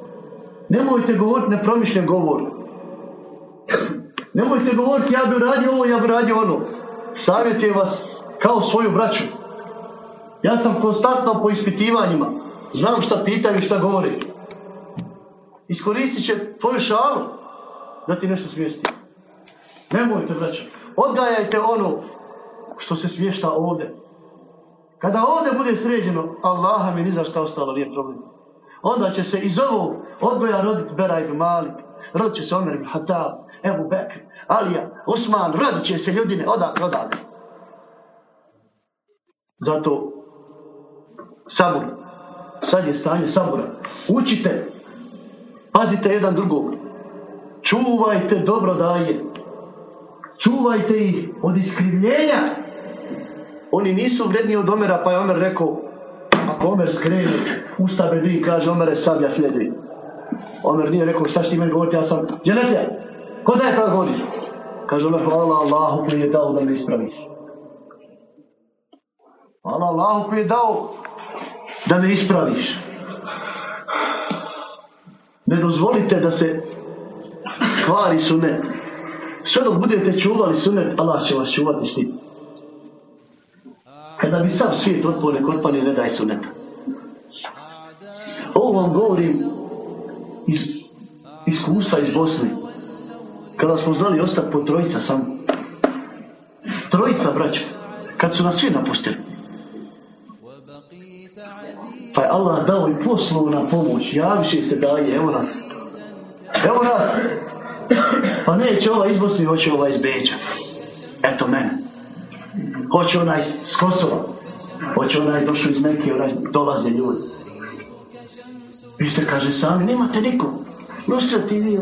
Nemojte govoriti nepromišljen govor. Nemojte govoriti ja bi radio ovo, ja bi radio ono. Savjetujem vas kao svoju braću. Ja sam konstantno po ispitivanjima. Znam šta pitaju i šta govore. Iskoristit će tvoju šalu da ti nešto smijesti. Nemojte, braću. Odgajajte ono što se smješta ovdje. Kada ovdje bude sređeno, Allaha mi ni za šta ostalo nije problem. Onda će se iz ovog odgoja roditi Bera ibn Malik, rodit će se Omer ibn Hatab, Ebu Bekr, Alija, Osman, rodit će se ljudine odakle, odakle. Zato sabor, sad je stanje sabora. Učite, pazite jedan drugog. Čuvajte dobro daje. Čuvajte ih od iskrivljenja. Oni nisu vredniji od Omera, pa je Omer rekao, ako Omer skrene, usta bedri, kaže Omere, sablja slijedi. Omer nije rekao, šta će ti meni govoriti, ja sam dženetlja. Ko da je kada govoriš? Kaže Omer, hvala Allahu koji je dao da me ispraviš. Hvala Allahu koji je dao da me ispraviš. Ne dozvolite da se kvari sunet. Sve dok budete čuvali sunet, Allah će vas čuvati s tim. Kada bi sam svijet otpore kotpani, ne daj suneta. Ovo vam govorim iz iskustva iz Bosne. Kada smo znali ostati po trojica sam. Trojica, braća. Kad su nas svi napustili. Pa je Allah dao i poslovna pomoć. Javiše se daje, evo nas. Evo nas. Pa neće ova iz Bosne, hoće ova iz Beća. Eto mene. Hoće onaj s Kosova. Hoće onaj došao iz Mekije, onaj dolaze ljudi. Vi ste, kaže, sami, nemate niko. No što ti vi?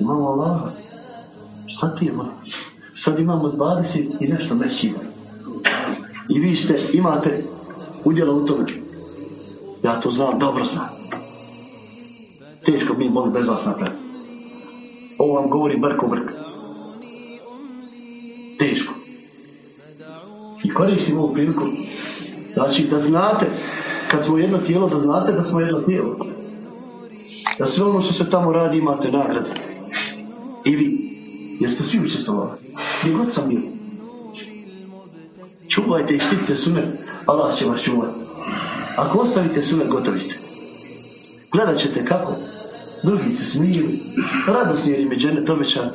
Imamo Allah. Šta ti ima? Sad imamo 20 i nešto mesčina. I vi ste, imate udjela u tome. Ja to znam, dobro znam. Teško mi mogu bez vas napraviti. Ovo vam govori brko brk. Teško. I koristim ovu priliku. Znači, da znate, kad smo jedno tijelo, da znate da smo jedno tijelo. Da sve ono što se tamo radi imate nagrade. I vi, jer ste svi učestvovali. Gdje god sam bio. Čuvajte i štitite sunet, Allah će vas čuvati. Ako ostavite sunet, gotovi ste. Gledat ćete kako drugi se smiju, radosni jer im je dženet obećan,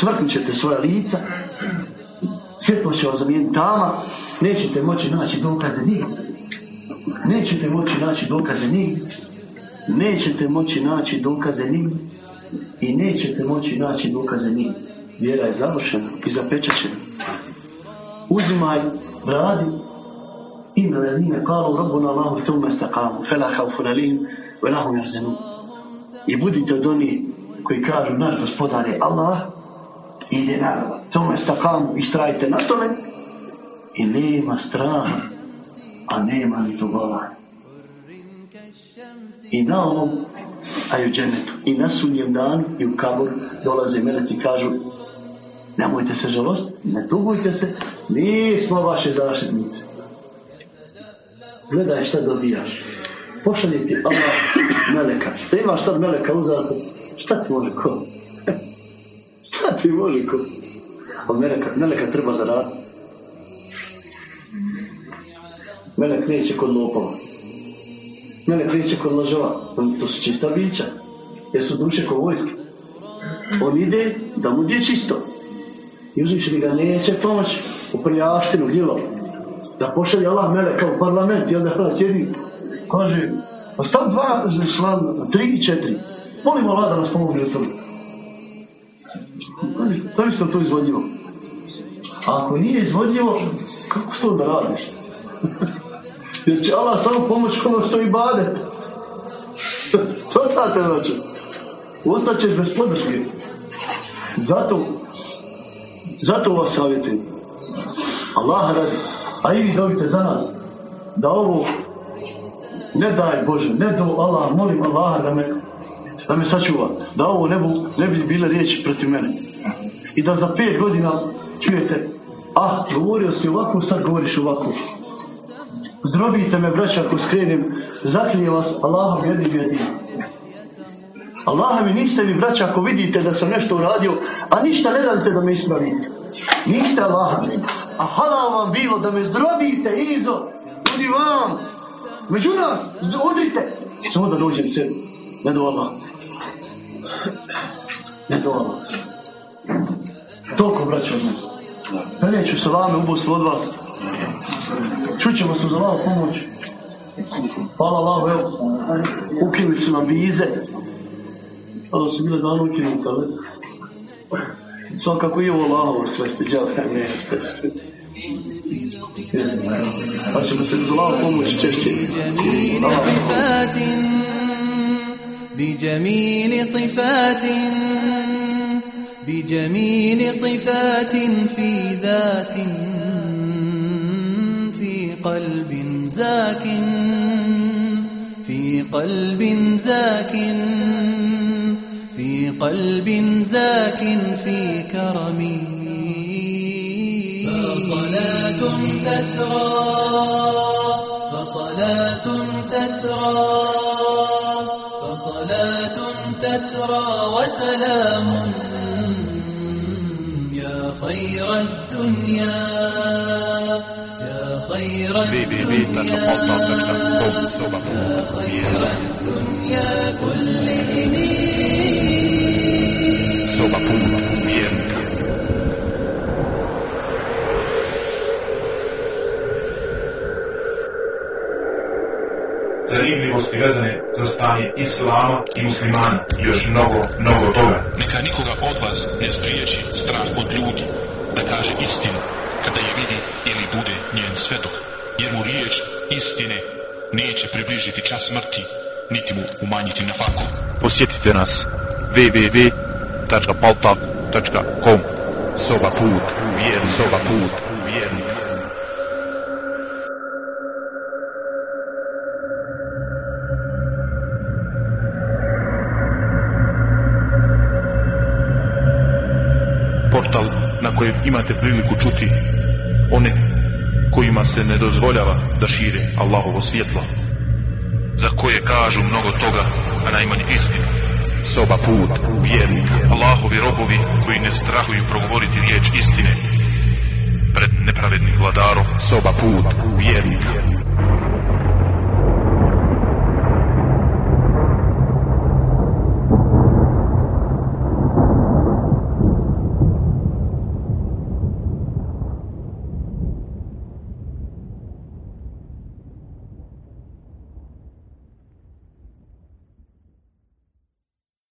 smrknut ćete svoja lica, Svjetlo će vas zamijeniti tama, nećete moći naći dokaze nigdje. Nećete moći naći dokaze nigdje. Nećete moći naći dokaze nigdje. I nećete moći naći dokaze nigdje. Vjera je završena i zapečaćena. Uzimaj, radi. Ina ladine kalu rabbuna Allahu thumme istaqamu, fela haufun alim, ve hum yahzanun. I budite od onih koji kažu naš gospodar je Allah, ide naravno, tome stakamu, istrajte na tome i nema straha, a nema ni tugovanja. I na ovom, a i u dženetu, i na sunjem danu, i u kabur dolaze meleci i kažu nemojte se žalost, ne tugujte se, nismo vaše zaštitnice. Gledaj šta dobijaš. Pošalje ti Allah meleka. Da imaš sad meleka uzao se, šta ti može ko? šta ti može ko? Od meleka, meleka treba zaraditi. Melek neće kod lopova. Melek neće kod lažova. To su čista bića. Jer su duše ko vojske. On ide da mu je čisto. I uzvišeni ga neće pomoći u prljaštinu gdjelo. Da pošalje Allah meleka u parlament onda hrana sjedi. Kaže, stav dva član, tri i četiri. Molim Allah da nas pomogne u tome. Da li ste to izvodljivo? A ako nije izvodljivo, kako što da radiš? Jer će Allah samo pomoći ono što i bade. to znate znači. Ostaćeš bez podrške. Zato, zato vas savjetujem. Allah radi. A i vi dobite za nas. Da ovo ne daj Bože, ne do Allah, molim Allaha da me, da me sačuva. Da ovo ne, bu, ne bi bile riječi protiv mene. I da za pet godina čujete, ah, govorio si ovako, sad govoriš ovako. Zdrobite me, braća, ako skrenem, zaklije vas Allahom jednim jednim. Allaha mi niste mi, braća, ako vidite da sam nešto uradio, a ništa ne radite da me ispravite. Niste Allaha mi. A halal vam bilo da me zdrobite, izo, ljudi vam. Među nas, odrite. Samo da dođem sebi. Ne do Allah. Ne do Allah. Toliko, braća, od mene. Ja neću salame ubostvo od vas. Čućemo se za malo pomoć. Hvala Allah, evo. Ukinuli su nam vize. Tada su bile dano ukinuti, ali... Svakako i ovo sve ste djeli. Ne, بجميل صفات بجميل صفات بجميل صفات في ذات في قلب زاك في قلب زاك في قلب زاك في كرمي فصلاة تترى فصلاة تترى فصلاة تترى وسلام يا خير الدنيا يا خير الدنيا يا خير الدنيا كلهم zanimljivosti vezane za stanje islama i muslimana i još mnogo, mnogo toga. Neka nikoga od vas ne spriječi strah od ljudi da kaže istinu kada je vidi ili bude njen svedok, jer mu riječ istine neće približiti čas smrti, niti mu umanjiti na faku. Posjetite nas www.portal.com soba put vjernika soba put na kojem imate priliku čuti one kojima se ne dozvoljava da šire Allahovo svjetlo Za koje kažu mnogo toga, a najmanje istinu. soba put vjernika. Allahovi robovi koji ne strahuju progovoriti riječ istine pred nepravednim vladarom. Soba put vjernika